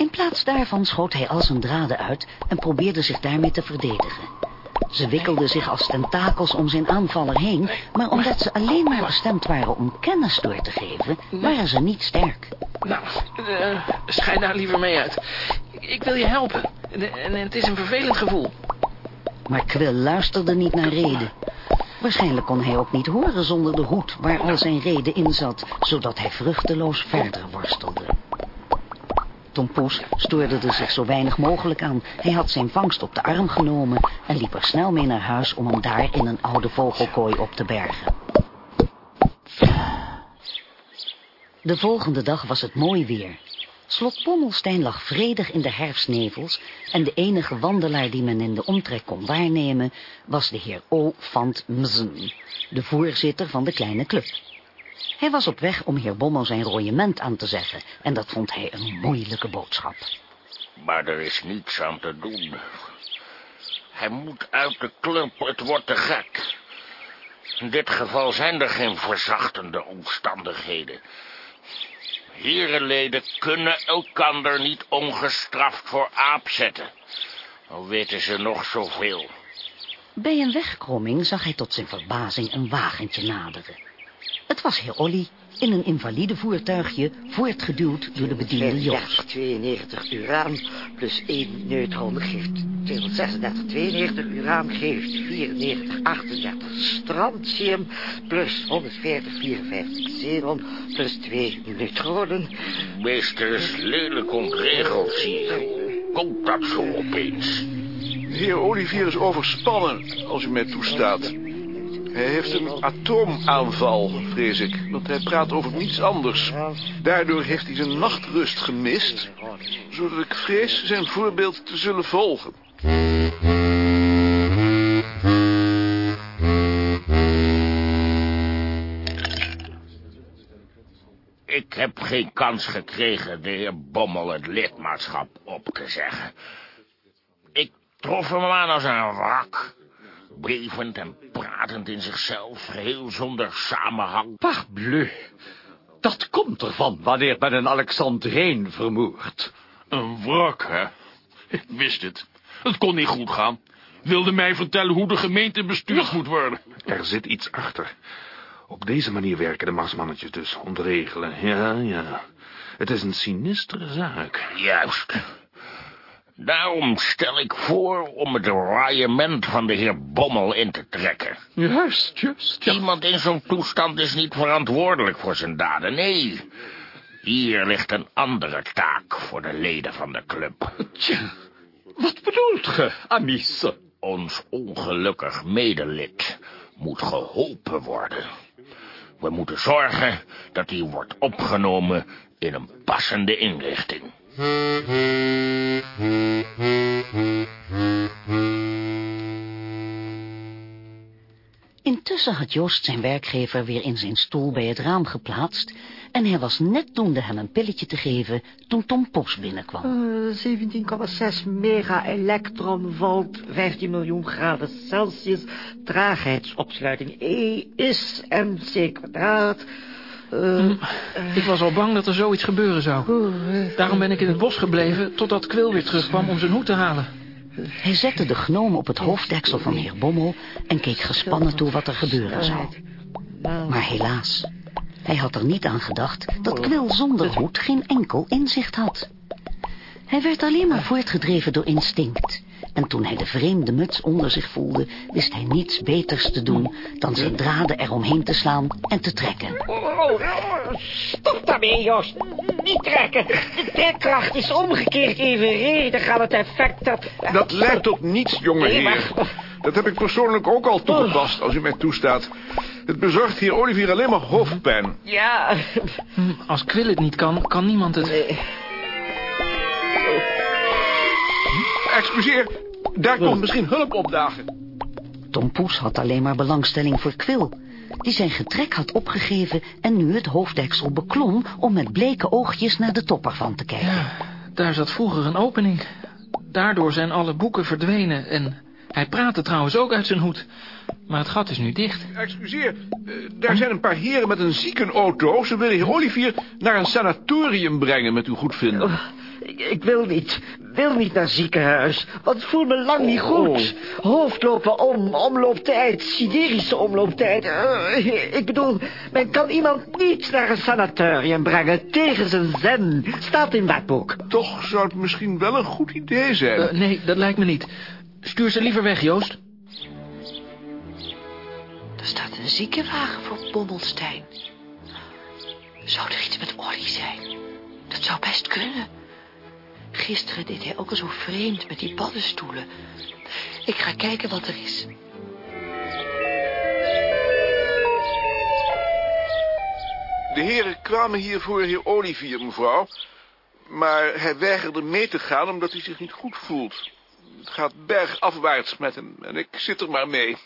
In plaats daarvan schoot hij al zijn draden uit en probeerde zich daarmee te verdedigen. Ze wikkelden zich als tentakels om zijn aanvaller heen, maar omdat ze alleen maar bestemd waren om kennis door te geven, waren ze niet sterk. Nou, uh, schijn daar liever mee uit. Ik, wil je helpen. En, het is een vervelend gevoel. Maar Kwil luisterde niet naar reden. Waarschijnlijk kon hij ook niet horen zonder de hoed waar al zijn reden in zat, zodat hij vruchteloos verder worstelde. Tom Poes stoorde er zich zo weinig mogelijk aan. Hij had zijn vangst op de arm genomen en liep er snel mee naar huis om hem daar in een oude vogelkooi op te bergen. De volgende dag was het mooi weer. Slot Pommelstein lag vredig in de herfstnevels en de enige wandelaar die men in de omtrek kon waarnemen was de heer O. van Mzen, de voorzitter van de kleine club. Hij was op weg om heer Bommel zijn royement aan te zeggen en dat vond hij een moeilijke boodschap. Maar er is niets aan te doen. Hij moet uit de club, het wordt te gek. In dit geval zijn er geen verzachtende omstandigheden. Herenleden kunnen elkander niet ongestraft voor aap zetten. Al weten ze nog zoveel. Bij een wegkromming zag hij tot zijn verbazing een wagentje naderen. Het was heer Olly in een invalide voertuigje, voortgeduwd door de bediende Joost. 32 uraan plus 1 neutron geeft 236, 92 uraan geeft 94, 38 strontium plus 140, 54 xenon plus 2 neutronen. Meester is lelijk ontregeld, zie je. Komt dat zo opeens? Heer Olivier is overspannen, als u mij toestaat. Hij heeft een atoomaanval, vrees ik, want hij praat over niets anders. Daardoor heeft hij zijn nachtrust gemist, zodat ik vrees zijn voorbeeld te zullen volgen. Ik heb geen kans gekregen de heer Bommel het lidmaatschap op te zeggen. Ik trof hem aan als een wrak bevend en pratend in zichzelf, geheel zonder samenhang. Parbleu, dat komt ervan wanneer men een Alexandreen vermoordt. Een wrak, hè? Ik wist het. Het kon niet goed gaan. Wilde mij vertellen hoe de gemeente bestuurd moet worden. Er zit iets achter. Op deze manier werken de marsmannetjes dus, ontregelen. Ja, ja. Het is een sinistere zaak. Juist. Daarom stel ik voor om het raillement van de heer Bommel in te trekken. Juist, juist. Iemand in zo'n toestand is niet verantwoordelijk voor zijn daden, nee. Hier ligt een andere taak voor de leden van de club. Tja, wat bedoelt ge, Amice? Ons ongelukkig medelid moet geholpen worden. We moeten zorgen dat hij wordt opgenomen in een passende inrichting. Intussen had Joost zijn werkgever weer in zijn stoel bij het raam geplaatst... en hij was net doende hem een pilletje te geven toen Tom Poes binnenkwam. Uh, 17,6 mega-elektronvolt, 15 miljoen graden Celsius... traagheidsopsluiting E is mc kwadraat... Uh, ik was al bang dat er zoiets gebeuren zou. Daarom ben ik in het bos gebleven totdat Kwil weer terugkwam om zijn hoed te halen. Hij zette de gnoom op het hoofddeksel van heer Bommel en keek gespannen toe wat er gebeuren zou. Maar helaas, hij had er niet aan gedacht dat Kwil zonder hoed geen enkel inzicht had. Hij werd alleen maar voortgedreven door instinct. En toen hij de vreemde muts onder zich voelde, wist hij niets beters te doen dan zijn draden eromheen te slaan en te trekken. Oh, stop daarmee, Joost. Niet trekken. De trekkracht is omgekeerd evenredig aan het effect dat... Dat leidt tot niets, jongeheer. Dat heb ik persoonlijk ook al toegepast, als u mij toestaat. Het bezorgt hier Olivier alleen maar hoofdpijn. Ja. Hm, Als Quill het niet kan, kan niemand het. Excuseer, daar komt misschien hulp opdagen. Tom Poes had alleen maar belangstelling voor Kwil, die zijn getrek had opgegeven en nu het hoofddeksel beklom om met bleke oogjes naar de top ervan te kijken. Ja, daar zat vroeger een opening. Daardoor zijn alle boeken verdwenen en hij praatte trouwens ook uit zijn hoed. Maar het gat is nu dicht. Excuseer, eh, daar zijn een paar heren met een ziekenauto. Ze willen heer Olivier naar een sanatorium brengen met uw goedvinden. Ik, ik wil niet, wil niet naar ziekenhuis, want het voelt me lang niet goed. Hoofdlopen om, omlooptijd, siderische omlooptijd. Eh, ik bedoel, men kan iemand niet naar een sanatorium brengen tegen zijn zen. Staat in wetboek. Toch zou het misschien wel een goed idee zijn. Eh, nee, dat lijkt me niet. Stuur ze liever weg, Joost. Er staat een ziekenwagen voor Bommelstein. Zou er iets met Olly zijn? Dat zou best kunnen. Gisteren deed hij ook al zo vreemd met die paddenstoelen. Ik ga kijken wat er is. De heren kwamen hier voor heer Olivier, mevrouw. Maar hij weigerde mee te gaan omdat hij zich niet goed voelt. Het gaat bergafwaarts met hem en ik zit er maar mee.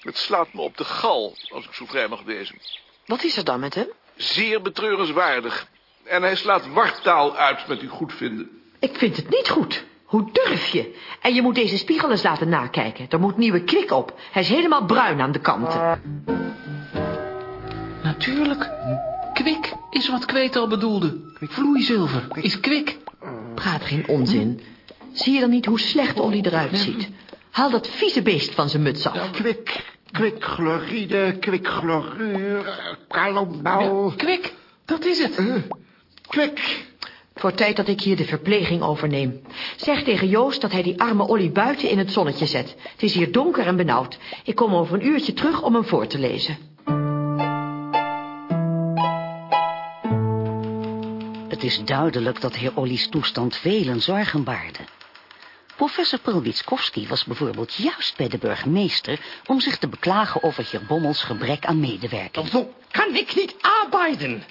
Het slaat me op de gal, als ik zo vrij mag wezen. Wat is er dan met hem? Zeer betreurenswaardig. En hij slaat wartaal uit met uw goedvinden. Ik vind het niet goed. Hoe durf je? En je moet deze spiegel eens laten nakijken. Er moet nieuwe kwik op. Hij is helemaal bruin aan de kanten. Natuurlijk. Kwik is wat Kweet al bedoelde. Vloeizilver is kwik. Praat geen onzin. Zie je dan niet hoe slecht Olly eruit ziet? Haal dat vieze beest van zijn muts af. Kwik, kwikchloride, kwikchloruur, kalomel. Kwik, dat is het. Kwik. Voor tijd dat ik hier de verpleging overneem. Zeg tegen Joost dat hij die arme Olly buiten in het zonnetje zet. Het is hier donker en benauwd. Ik kom over een uurtje terug om hem voor te lezen. Het is duidelijk dat heer Olly's toestand velen zorgen baarde. Professor Pulwitskowski was bijvoorbeeld juist bij de burgemeester... om zich te beklagen over heer Bommels gebrek aan medewerking. Zo kan ik niet arbeiten.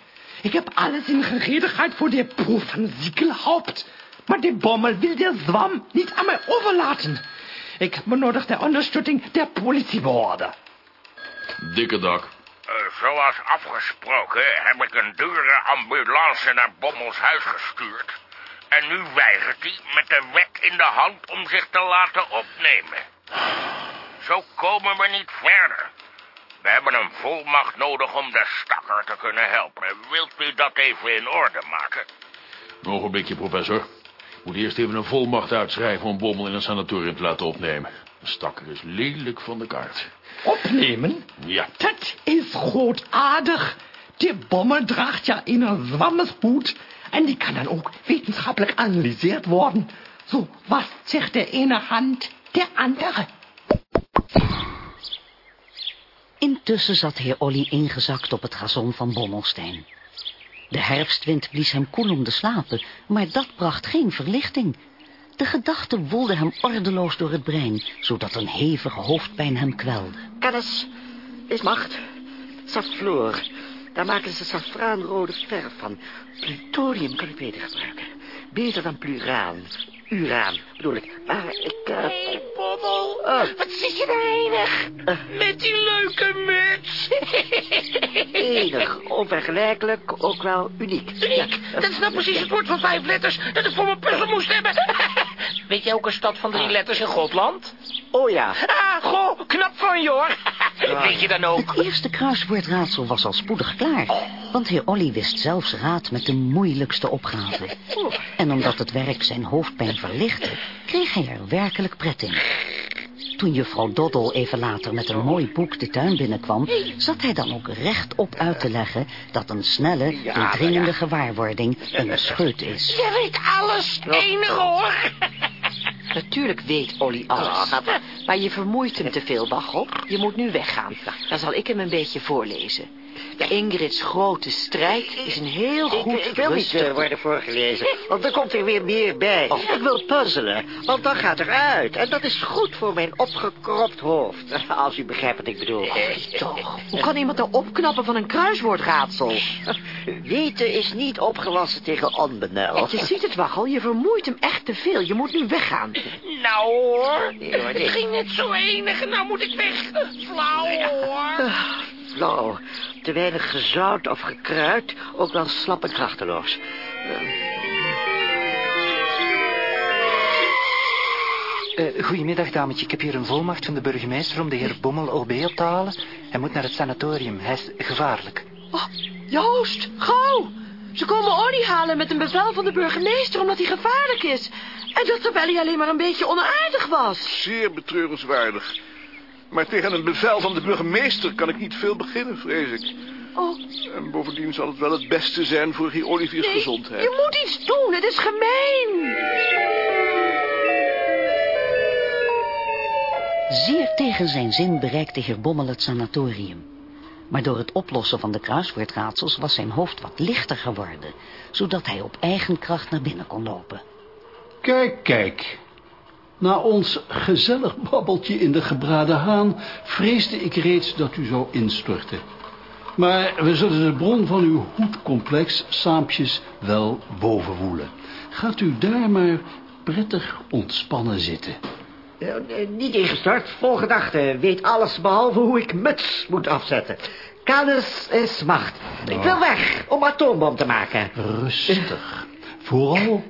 Ik heb alles in geredigheid voor de proef van Ziekelhaupt. Maar de bommel wil de zwam niet aan mij overlaten. Ik benodig de ondersteuning der politiebehoorde. Dikke dak. Eh, zoals afgesproken heb ik een dure ambulance naar Bommels huis gestuurd. En nu weigert hij met de wet in de hand om zich te laten opnemen. Zo komen we niet verder. We hebben een volmacht nodig om de stakker te kunnen helpen. Wilt u dat even in orde maken? Een ogenblikje, professor. Ik moet eerst even een volmacht uitschrijven om Bommel in een sanatorium te laten opnemen. De stakker is lelijk van de kaart. Opnemen? Ja. Dat is grootaardig. De bommel draagt ja in een zwammeshoed. En die kan dan ook wetenschappelijk analyseerd worden. Zo, wat zegt de ene hand der andere? Intussen zat heer Olly ingezakt op het gazon van Bommelstein. De herfstwind blies hem koel om de slapen, maar dat bracht geen verlichting. De gedachte woelde hem ordeloos door het brein, zodat een hevige hoofdpijn hem kwelde. Kennis is macht. Safvloer. Daar maken ze safraanrode verf van. Plutonium kan ik beter gebruiken. Beter dan pluraan. Uraan, bedoel ik. Maar ik... Uh... Hey, Bommel. Wat zit je daar enig? Met die leuke muts. Enig, onvergelijkelijk, ook wel uniek. Uniek? Dat is nou precies het woord van vijf letters dat ik voor mijn puzzel moest hebben. Weet je ook een stad van drie letters in Gotland? Oh ja. Ah, goh, knap van je hoor. Weet je dan ook? Het eerste kruiswoordraadsel was al spoedig klaar. Want heer Olly wist zelfs raad met de moeilijkste opgave. En omdat het werk zijn hoofdpijn verlichtte, kreeg hij er werkelijk pret in. Toen juffrouw Doddel even later met een mooi boek de tuin binnenkwam... zat hij dan ook rechtop uit te leggen... dat een snelle, indringende gewaarwording een scheut is. Je weet alles, enige hoor. Natuurlijk weet Olly alles. Maar je vermoeit hem te veel, Bachop. Je moet nu weggaan. Dan zal ik hem een beetje voorlezen. Ingrid's grote strijd is een heel goed Ik, ik wil niet eh, worden voorgelezen, want er komt er weer meer bij. Ik wil puzzelen, want dan gaat eruit. En dat is goed voor mijn opgekropt hoofd. Als u begrijpt wat ik bedoel. toch. Hoe kan iemand nou opknappen van een kruiswoordraadsel? Weten is niet opgewassen tegen onbenul. Je ziet het, Waggel. Je vermoeit hem echt te veel. Je moet nu weggaan. Nou hoor, Nee, hoor, het ging net zo enig en nou moet ik weg. Flauw hoor. Flauw. Te weinig gezout of gekruid, ook wel slap en krachteloos. Eh, goedemiddag, dametje. Ik heb hier een volmacht van de burgemeester om de heer Bommel OB op te halen. Hij moet naar het sanatorium. Hij is gevaarlijk. Oh, Joost, gauw. Ze komen Olly halen met een bevel van de burgemeester omdat hij gevaarlijk is. En dat terwijl hij alleen maar een beetje onaardig was. Zeer betreurenswaardig. Maar tegen een bevel van de burgemeester kan ik niet veel beginnen, vrees ik. Oh, En bovendien zal het wel het beste zijn voor heer Olivier's nee, gezondheid. je moet iets doen. Het is gemeen. Zeer tegen zijn zin bereikte heer Bommel het sanatorium. Maar door het oplossen van de kruiswoordraadsels was zijn hoofd wat lichter geworden, zodat hij op eigen kracht naar binnen kon lopen. Kijk, kijk. Na ons gezellig babbeltje in de gebraden haan... vreesde ik reeds dat u zou instorten. Maar we zullen de bron van uw hoedcomplex saampjes wel bovenwoelen. Gaat u daar maar prettig ontspannen zitten. Eh, eh, niet ingestort, vol gedachten. Weet alles behalve hoe ik muts moet afzetten. Kennis is macht. Ik wil weg om atoombom te maken. Rustig. Vooral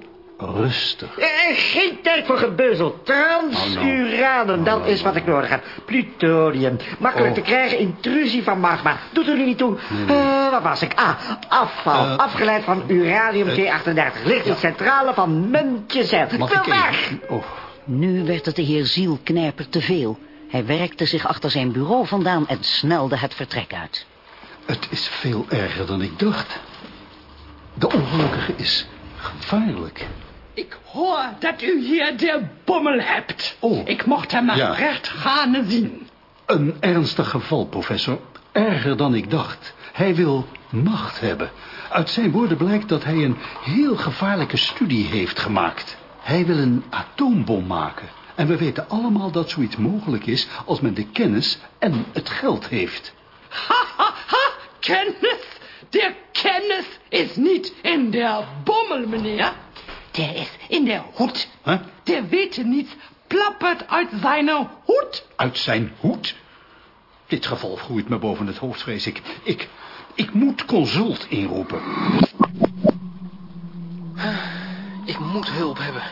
rustig. Eh, geen tijd voor gebeuzel. Transuranen, dat is wat ik nodig heb. Plutonium. Makkelijk Oh. te krijgen, intrusie van magma. Doet er nu niet toe. Eh, wat was ik? Ah, afval. Eh, Afgeleid van uranium eh, 238. Ligt in de centrale van muntje zelf. Ik wil ik weg. Oh, Nu werd het de heer Zielknijper te veel. Hij werkte zich achter zijn bureau vandaan en snelde het vertrek uit. het is veel erger dan ik dacht. De ongelukkige is gevaarlijk. Ik hoor dat u hier de bommel hebt. Oh. Ik mocht hem maar Ja. recht gaan zien. Een ernstig geval, professor. Erger dan ik dacht. Hij wil macht hebben. Uit zijn woorden blijkt dat hij een heel gevaarlijke studie heeft gemaakt. Hij wil een atoombom maken. En we weten allemaal dat zoiets mogelijk is als men de kennis en het geld heeft. Ha, ha, ha, kennis. De kennis is niet in de bommel, meneer. Der is in de hoed. Huh? Der weet niets plappert uit zijn hoed. Uit zijn hoed? Dit geval groeit me boven het hoofd, vrees ik. Ik, ik moet consult inroepen. Ik moet hulp hebben.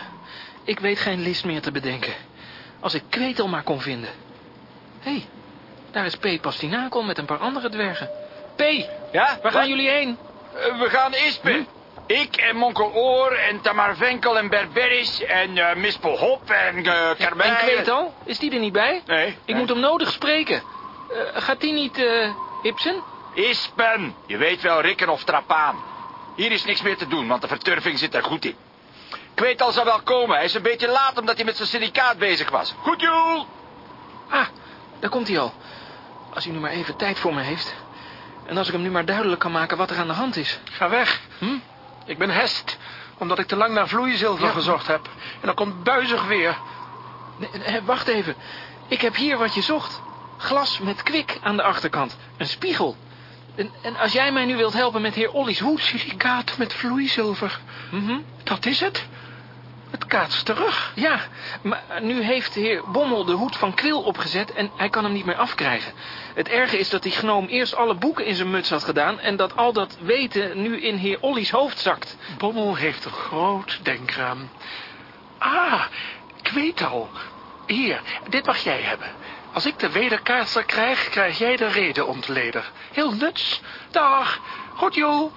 Ik weet geen list meer te bedenken. Als ik Kwetel maar kon vinden. Hé, hey, daar is P. Pastinakel met een paar andere dwergen. P, Ja? waar gaan jullie heen? Eh, we gaan Ispen. Ik en Monkel Oor en Tamar Venkel en Berberis en eh Mispel Hop en uh, Carmijn. En Kwetel, is die er niet bij? Nee. Ik nee. moet hem nodig spreken. Eh, gaat die niet, eh, Ibsen? Ispen. Je weet wel, Rikken of Trapaan. Hier is niks meer te doen, want de verturving zit er goed in. Ik weet al zal wel komen. Hij is een beetje laat omdat hij met zijn syndicaat bezig was. Goed, Joel. Ah, daar komt hij al. Als u nu maar even tijd voor me heeft. En als ik hem nu maar duidelijk kan maken wat er aan de hand is. Ga weg. Hm? Ik ben hest, omdat ik te lang naar vloeizilver Ja. gezocht heb. En dan komt buizig weer. Nee, nee, wacht even. Ik heb hier wat je zocht. Glas met kwik aan de achterkant. Een spiegel. En, en als jij mij nu wilt helpen met heer Olly's hoed... Silicaat met vloeizilver. Mhm. Dat is het. Het kaatst terug. Ja, maar nu heeft heer Bommel de hoed van Kwil opgezet en hij kan hem niet meer afkrijgen. Het erge is dat die gnoom eerst alle boeken in zijn muts had gedaan... en dat al dat weten nu in heer Olly's hoofd zakt. Bommel heeft een groot denkraam. Ah, ik weet al. Hier, dit mag jij hebben. Als ik de wederkaatser krijg, krijg jij de redeontleder. Heel nuts. Dag. Goed, Joel.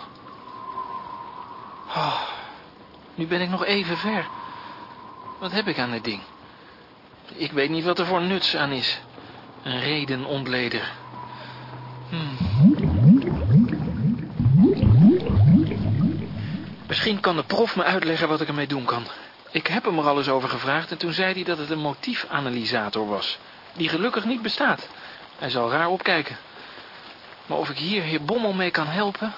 Oh, nu ben ik nog even ver. Wat heb ik aan dit ding? Ik weet niet wat er voor nuts aan is. Een redenontleder. Hmm. Misschien kan de prof me uitleggen wat ik ermee doen kan. Ik heb hem er al eens over gevraagd en toen zei hij dat het een motiefanalysator was. Die gelukkig niet bestaat. Hij zal raar opkijken. Maar of ik hier heer Bommel mee kan helpen...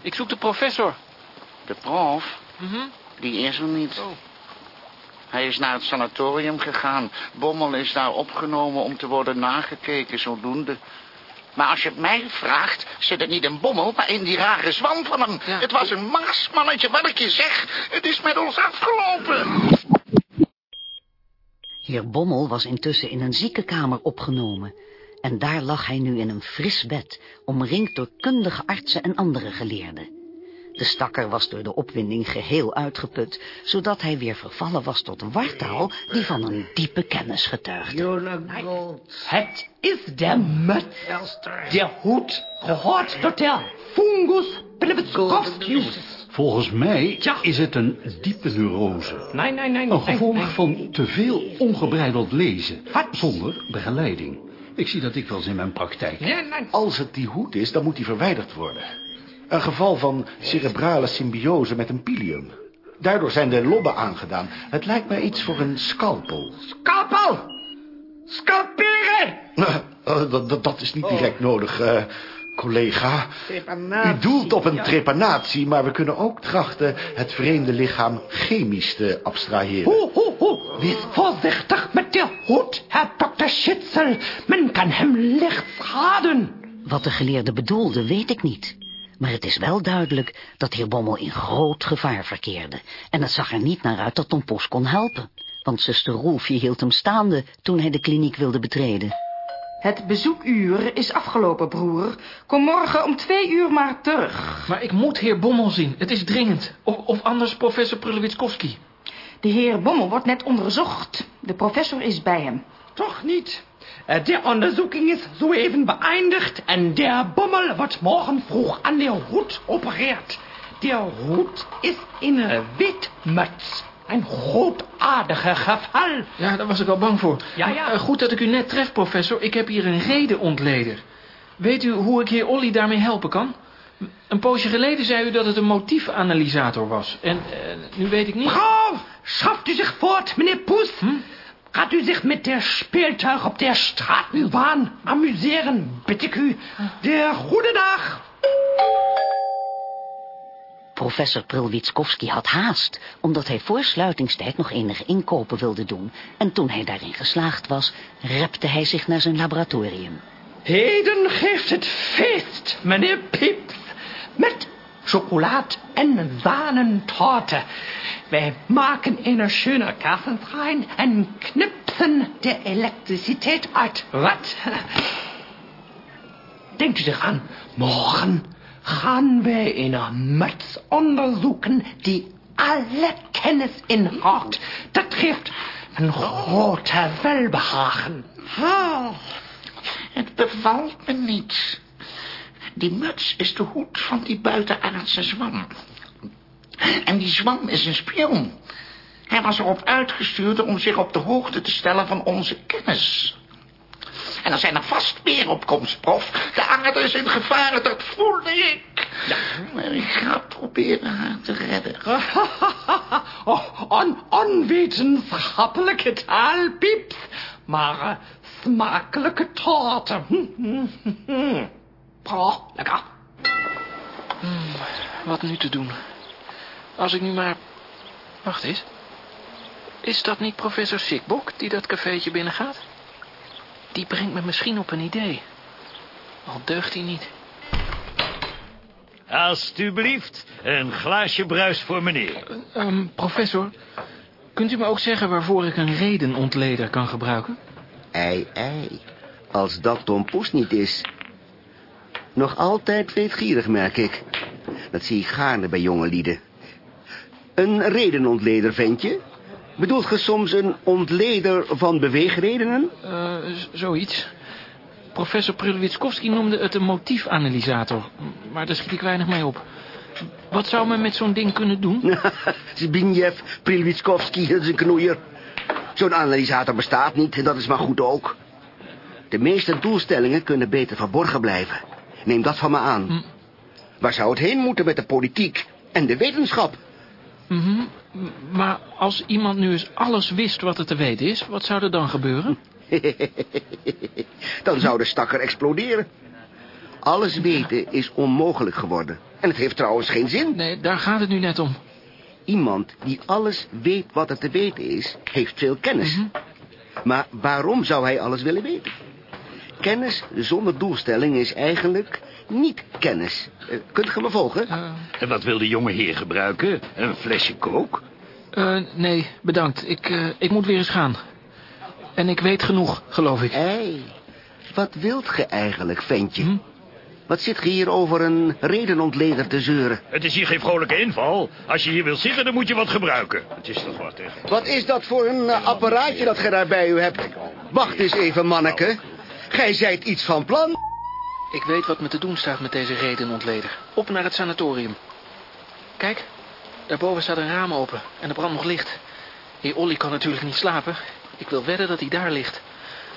Ik zoek de professor. De prof? Mhm. Die is er niet. Oh. Hij is naar het sanatorium gegaan. Bommel is daar opgenomen om te worden nagekeken, zodoende. Maar als je het mij vraagt, zit het niet in Bommel, maar in die rare zwam van hem. Het was een marsmannetje, wat ik je zeg. Het is met ons afgelopen. Heer Bommel was intussen in een ziekenkamer opgenomen. En daar lag hij nu in een fris bed, omringd door kundige artsen en andere geleerden. De stakker was door de opwinding geheel uitgeput, zodat hij weer vervallen was tot wartaal die van een diepe kennis getuigde. Het is de muts. De hoed gehoord tot de fungus Blevitskowskius. Volgens mij is het een diepe neurose. Nee, nee, nee. Een gevolg van te veel ongebreideld lezen, zonder begeleiding. Ik zie dat dikwijls in mijn praktijk. Als het die hoed is, dan moet die verwijderd worden. Een geval van cerebrale symbiose met een pilium. Daardoor zijn de lobben aangedaan. Het lijkt mij iets voor een scalpel. Scalpel! Scalperen! Uh, dat, dat, dat is niet direct nodig, uh, collega. U doelt op een trepanatie, maar we kunnen ook trachten het vreemde lichaam chemisch te abstraheren. Ho, ho, ho. Wees voorzichtig met de hoed, Herr Dr. Schitzel. Men kan hem licht schaden. Wat de geleerde bedoelde, weet ik niet. Maar het is wel duidelijk dat heer Bommel in groot gevaar verkeerde. En het zag er niet naar uit dat Tom Poes kon helpen. Want zuster Roelfje hield hem staande toen hij de kliniek wilde betreden. Het bezoekuur is afgelopen, broer. Kom morgen om twee uur maar terug. Maar ik moet heer Bommel zien. Het is dringend. Of, of anders professor Prulewitskowski. De heer Bommel wordt net onderzocht. De professor is bij hem. Toch niet. De onderzoeking is zo even beëindigd en de Bommel wordt morgen vroeg aan de hoed opereerd. De hoed is in een witmuts. Een grootaardige geval. Ja, daar was ik al bang voor. Ja, ja. Uh, goed dat ik u net tref, professor. Ik heb hier een redenontleder. Weet u hoe ik heer Olly daarmee helpen kan? Een poosje geleden zei u dat het een motiefanalysator was. En uh, nu weet ik niet... Mevrouw, schaft u zich voort, meneer Poes. Hm? Gaat u zich met de speeltuig op de straatbaan amuseren, bid ik u. De goede dag. Professor Prilwitskowski had haast, omdat hij voor sluitingstijd nog enige inkopen wilde doen. En toen hij daarin geslaagd was, repte hij zich naar zijn laboratorium. Heden geeft het feest, meneer Pieps, met chocolaat en zwanentorte. Wij maken een schöne Kassentrein en knipsen de elektriciteit uit. Wat? Denkt u aan, morgen gaan wij een muts onderzoeken die alle kennis inhoudt. Dat geeft een grote welbehagen. Oh, het bevalt me niet. Die muts is de hoed van die buitenaardse zwam. En die zwam is een spion. Hij was erop uitgestuurd om zich op de hoogte te stellen van onze kennis. En er zijn er vast meer op komst, prof. De aarde is in gevaar, dat voelde ik. Ja. Maar ik ga proberen haar te redden. oh, on, onwetenschappelijke taal, pieps. Maar uh, smakelijke torte. oh, lekker. Hmm, wat nu te doen? Als ik nu maar... Wacht eens. Is dat niet professor Sikbok die dat cafeetje binnengaat? Die brengt me misschien op een idee. Al deugt hij niet. Alsjeblieft, een glaasje bruis voor meneer. Uh, um, professor, kunt u me ook zeggen waarvoor ik een redenontleder kan gebruiken? Ei, ei. Als dat Tom Poes niet is. Nog altijd weetgierig, merk ik. Dat zie ik gaarne bij jonge lieden. Een redenontleder, ventje? Bedoelt ge soms een ontleder van beweegredenen? Uh, zoiets. Professor Prulwitskowski noemde het een motiefanalysator. Maar daar schiet ik weinig mee op. Wat zou men met zo'n ding kunnen doen? Zbigniew Prilwitskowski, dat is een knoeier. Zo'n analysator bestaat niet en dat is maar goed ook. De meeste doelstellingen kunnen beter verborgen blijven. Neem dat van me aan. Hm. Waar zou het heen moeten met de politiek en de wetenschap? Mm -hmm. Maar als iemand nu eens alles wist wat er te weten is, wat zou er dan gebeuren? Dan zou de stakker exploderen. Alles weten is onmogelijk geworden. En het heeft trouwens geen zin. Nee, daar gaat het nu net om. Iemand die alles weet wat er te weten is, heeft veel kennis. Mhm. Maar waarom zou hij alles willen weten? Kennis zonder doelstelling is eigenlijk niet kennis. Eh, kunt ge me volgen? En wat wil de jonge heer gebruiken? Een flesje kook? Eh, nee, bedankt. Ik, eh, ik moet weer eens gaan. En ik weet genoeg, geloof ik. Hé, wat wilt ge eigenlijk, ventje? Hm? Wat zit ge hier over een redenontleder te zeuren? Het is hier geen vrolijke inval. Als je hier wil zitten, dan moet je wat gebruiken. Het is toch wat, hè? Wat is dat voor een eh, apparaatje dat ge daar bij u hebt? Wacht eens even, manneke. Gij zijt iets van plan. Ik weet wat me te doen staat met deze redenontleder. Op naar het sanatorium. Kijk, daarboven staat een raam open en er brandt nog licht. Heer Olly kan natuurlijk niet slapen. Ik wil wedden dat hij daar ligt.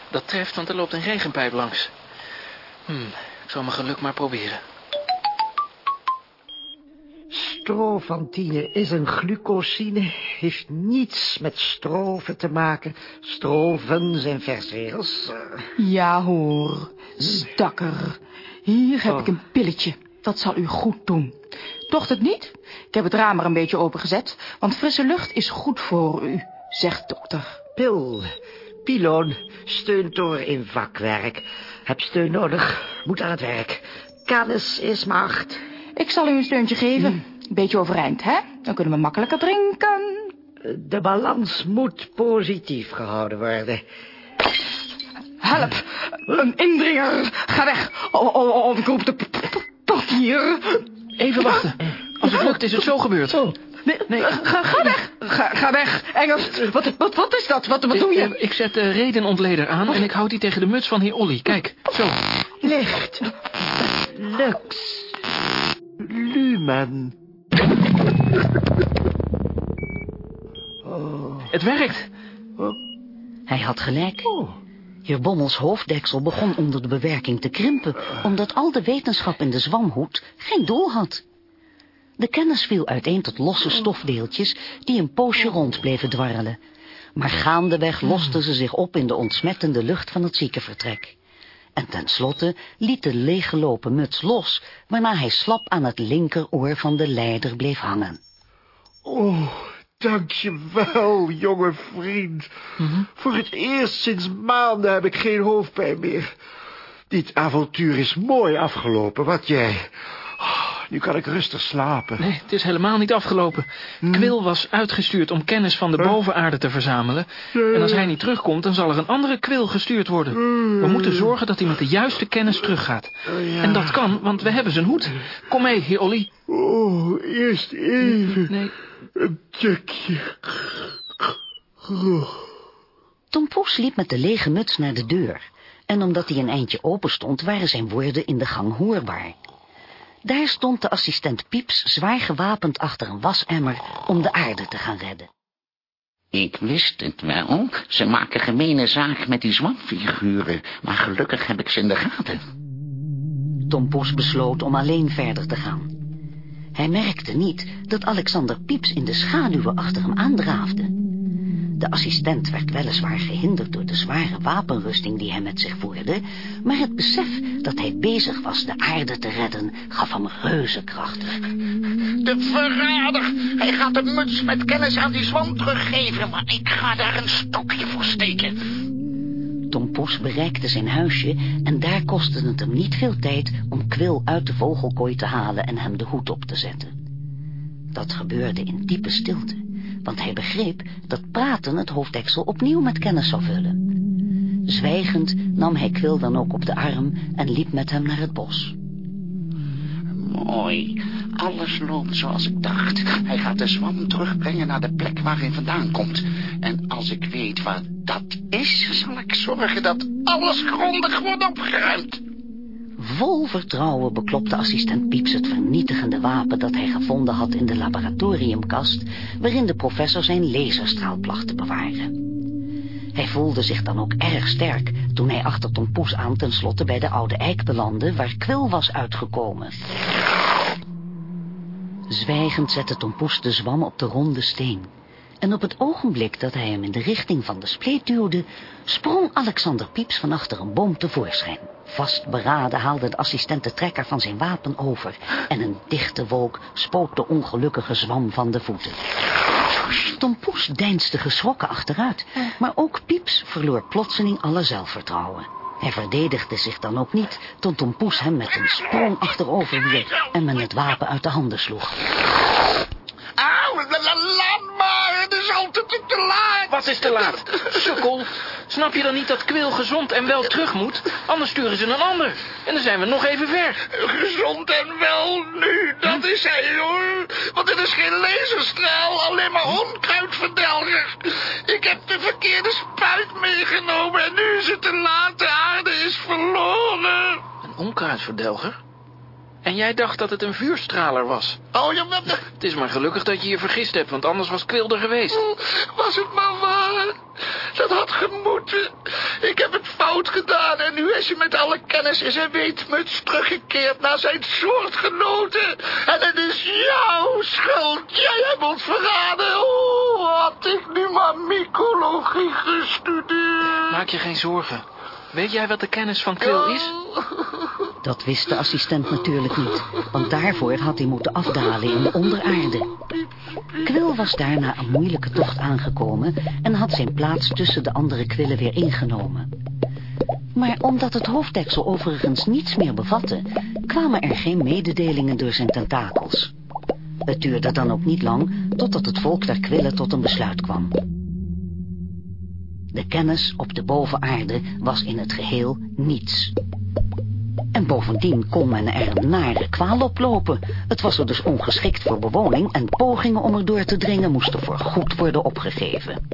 Dat treft, want er loopt een regenpijp langs. Hm, ik zal mijn geluk maar proberen. Strofantine is een glucosine, heeft niets met stroven te maken. Stroven zijn versregels. Ja hoor, stakker. Hier heb Oh. ik een pilletje. Dat zal u goed doen. Docht het niet? Ik heb het raam er een beetje opengezet, want frisse lucht is goed voor u, zegt dokter. Pil, piloon, steuntoren in vakwerk. Heb steun nodig, moet aan het werk. Kennis is macht. Ik zal u een steuntje geven. Een beetje overeind, hè? Dan kunnen we makkelijker drinken. De balans moet positief gehouden worden. Help! Een indringer! Ga weg! O- o- o- Of ik roep de portier. Even wachten. Als het lukt, is het zo gebeurd. Nee, nee. Ga, ga weg! Ga, ga weg, Engels! Wat, wat, wat is dat? Wat, wat doe je? eh, ik zet de redenontleder aan en ik houd die tegen de muts van heer Olly. Kijk, zo. Licht. Lux. Lumen. Het werkt. Hij had gelijk. Heer Bommels hoofddeksel begon onder de bewerking te krimpen... omdat al de wetenschap in de zwamhoed geen doel had. De kennis viel uiteen tot losse stofdeeltjes... die een poosje rond bleven dwarrelen. Maar gaandeweg losten ze zich op in de ontsmettende lucht van het ziekenvertrek. En tenslotte liet de leeggelopen muts los... waarna hij slap aan het linkeroor van de leider bleef hangen. Oh, dankjewel, jonge vriend. Voor het eerst sinds maanden heb ik geen hoofdpijn meer. Dit avontuur is mooi afgelopen, wat jij. Oh, nu kan ik rustig slapen. Nee, het is helemaal niet afgelopen. Quil was uitgestuurd om kennis van de bovenaarde te verzamelen. En als hij niet terugkomt, dan zal er een andere Quil gestuurd worden. We moeten zorgen dat hij met de juiste kennis teruggaat. En dat kan, want we hebben zijn hoed. Kom mee, heer Olly. Oh, eerst even Nee. Een. Oh. Tom Poes liep met de lege muts naar de deur. En omdat hij een eindje open stond, waren zijn woorden in de gang hoorbaar. Daar stond de assistent Pieps zwaar gewapend achter een wasemmer om de aarde te gaan redden. Ik wist het wel. Ze maken gemene zaak met die zwamfiguren. Maar gelukkig heb ik ze in de gaten. Tom Poes besloot om alleen verder te gaan. Hij merkte niet dat Alexander Pieps in de schaduwen achter hem aandraafde. De assistent werd weliswaar gehinderd door de zware wapenrusting die hij met zich voerde, maar het besef dat hij bezig was de aarde te redden gaf hem reuzenkrachten. De verrader! Hij gaat de muts met kennis aan die zwam teruggeven, maar ik ga daar een stokje voor steken. Tom Poes bereikte zijn huisje en daar kostte het hem niet veel tijd om Kwil uit de vogelkooi te halen en hem de hoed op te zetten. Dat gebeurde in diepe stilte, want hij begreep dat praten het hoofddeksel opnieuw met kennis zou vullen. Zwijgend nam hij Kwil dan ook op de arm en liep met hem naar het bos. Mooi. Alles loopt zoals ik dacht. Hij gaat de zwam terugbrengen naar de plek waar hij vandaan komt. En als ik weet waar dat is, zal ik zorgen dat alles grondig wordt opgeruimd. Vol vertrouwen beklopte assistent Pieps het vernietigende wapen dat hij gevonden had in de laboratoriumkast, waarin de professor zijn laserstraal placht te bewaren. Hij voelde zich dan ook erg sterk toen hij achter Tom Poes aan tenslotte bij de oude eik belandde waar Kwil was uitgekomen. Zwijgend zette Tom Poes de zwam op de ronde steen. En op het ogenblik dat hij hem in de richting van de spleet duwde, sprong Alexander Pieps van achter een boom tevoorschijn. Vastberaden haalde de assistent de trekker van zijn wapen over en een dichte wolk spoot de ongelukkige zwam van de voeten. Tom Poes deinsde geschrokken achteruit, maar ook Pieps verloor plotseling alle zelfvertrouwen. Hij verdedigde zich dan ook niet, toen Tom Poes hem met een sprong achterover wierp en men het wapen uit de handen sloeg. Auw, te, te, laat. Wat is te laat? Sukkel, snap je dan niet dat Kwil gezond en wel terug moet? Anders sturen ze een ander. En dan zijn we nog even ver. Gezond en wel nu, dat is hij hoor. Want het is geen laserstraal, alleen maar onkruidverdelger. Ik heb de verkeerde spuit meegenomen en nu is het te laat. De aarde is verloren. Een onkruidverdelger? En jij dacht dat het een vuurstraler was? Oh ja, maar... Het is maar gelukkig dat je je vergist hebt, want anders was Kwil er geweest. Was het maar waar. Dat had gemoeten. Ik heb het fout gedaan en nu is hij met alle kennis in zijn weetmuts teruggekeerd naar zijn soortgenoten. En het is jouw schuld. Jij hebt ons verraden. Oh, had ik nu maar mycologie gestudeerd. Maak je geen zorgen. Weet jij wat de kennis van Kwil is? Dat wist de assistent natuurlijk niet, want daarvoor had hij moeten afdalen in de onderaarde. Kwil was daarna een moeilijke tocht aangekomen en had zijn plaats tussen de andere kwillen weer ingenomen. Maar omdat het hoofddeksel overigens niets meer bevatte, kwamen er geen mededelingen door zijn tentakels. Het duurde dan ook niet lang totdat het volk der kwillen tot een besluit kwam. De kennis op de bovenaarde was in het geheel niets. En bovendien kon men er een nare kwaal oplopen. Het was er dus ongeschikt voor bewoning en pogingen om er door te dringen moesten voor goed worden opgegeven.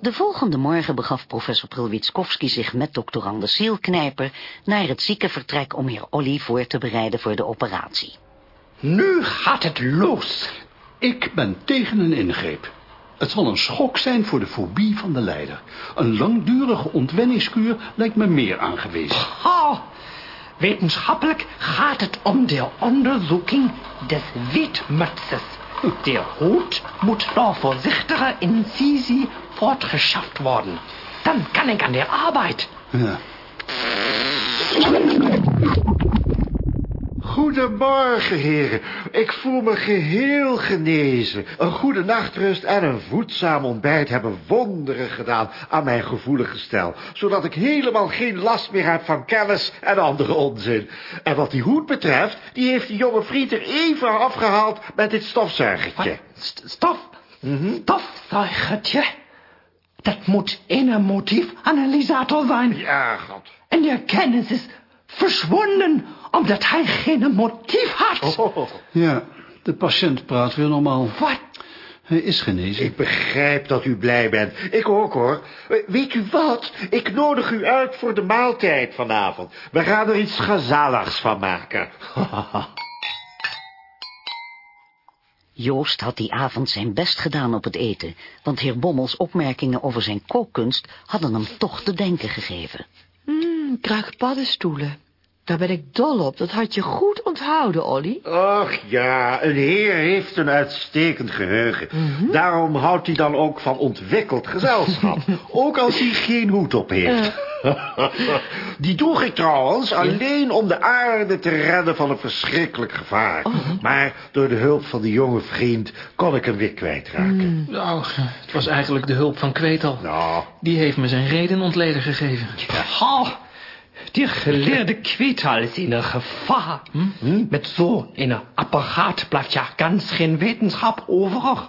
De volgende morgen begaf professor Prilwitskowski zich met dokter Zielknijper naar het ziekenvertrek om heer Olly voor te bereiden voor de operatie. Nu gaat het los. Ik ben tegen een ingreep. Het zal een schok zijn voor de fobie van de leider. Een langdurige ontwenningskuur lijkt me meer aangewezen. Ha! Wetenschappelijk gaat het om de onderzoeking des Witmutzes. Der Hut moet door voorzichtige incisie voortgeschaft worden. Dan kan ik aan de arbeid. Ja. Goedemorgen, heren. Ik voel me geheel genezen. Een goede nachtrust en een voedzaam ontbijt hebben wonderen gedaan aan mijn gevoelige stel, zodat ik helemaal geen last meer heb van kennis en andere onzin. En wat die hoed betreft, die heeft die jonge vriend er even afgehaald met dit stofzuigertje. St stof? Stofzuigertje? Dat moet een motiefanalysator zijn. Ja, god. En de kennis is verschwunden omdat hij geen motief had. Oh. Ja, de patiënt praat weer normaal. Wat? Hij is genezen. Ik begrijp dat u blij bent. Ik ook, hoor. Weet u wat? Ik nodig u uit voor de maaltijd vanavond. We gaan er iets gezaligs van maken. Joost had die avond zijn best gedaan op het eten, want heer Bommels opmerkingen over zijn kookkunst hadden hem toch te denken gegeven. Mmm, kruik paddenstoelen. Daar ben ik dol op. Dat had je goed onthouden, Olly. Och ja, een heer heeft een uitstekend geheugen. Daarom houdt hij dan ook van ontwikkeld gezelschap. ook als hij geen hoed op heeft. Die droeg ik trouwens alleen om de aarde te redden van een verschrikkelijk gevaar. Maar door de hulp van de jonge vriend kon ik hem weer kwijtraken. Nou, het was eigenlijk de hulp van Kwetel. Nou. Die heeft me zijn reden ontleden gegeven. Ha! Die geleerde Kwetal is in gevaar. Met zo'n apparaat blijft ja ganz geen wetenschap over.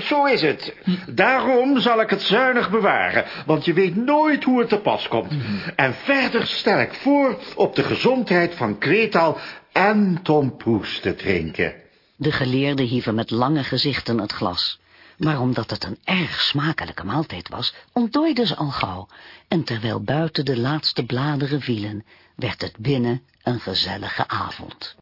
Zo- is het. Daarom zal ik het zuinig bewaren, want je weet nooit hoe het te pas komt. En verder stel ik voor op de gezondheid van Kwetal en Tom Poes te drinken. De geleerden hieven met lange gezichten het glas. Maar omdat het een erg smakelijke maaltijd was, ontdooiden ze al gauw. En terwijl buiten de laatste bladeren vielen, werd het binnen een gezellige avond.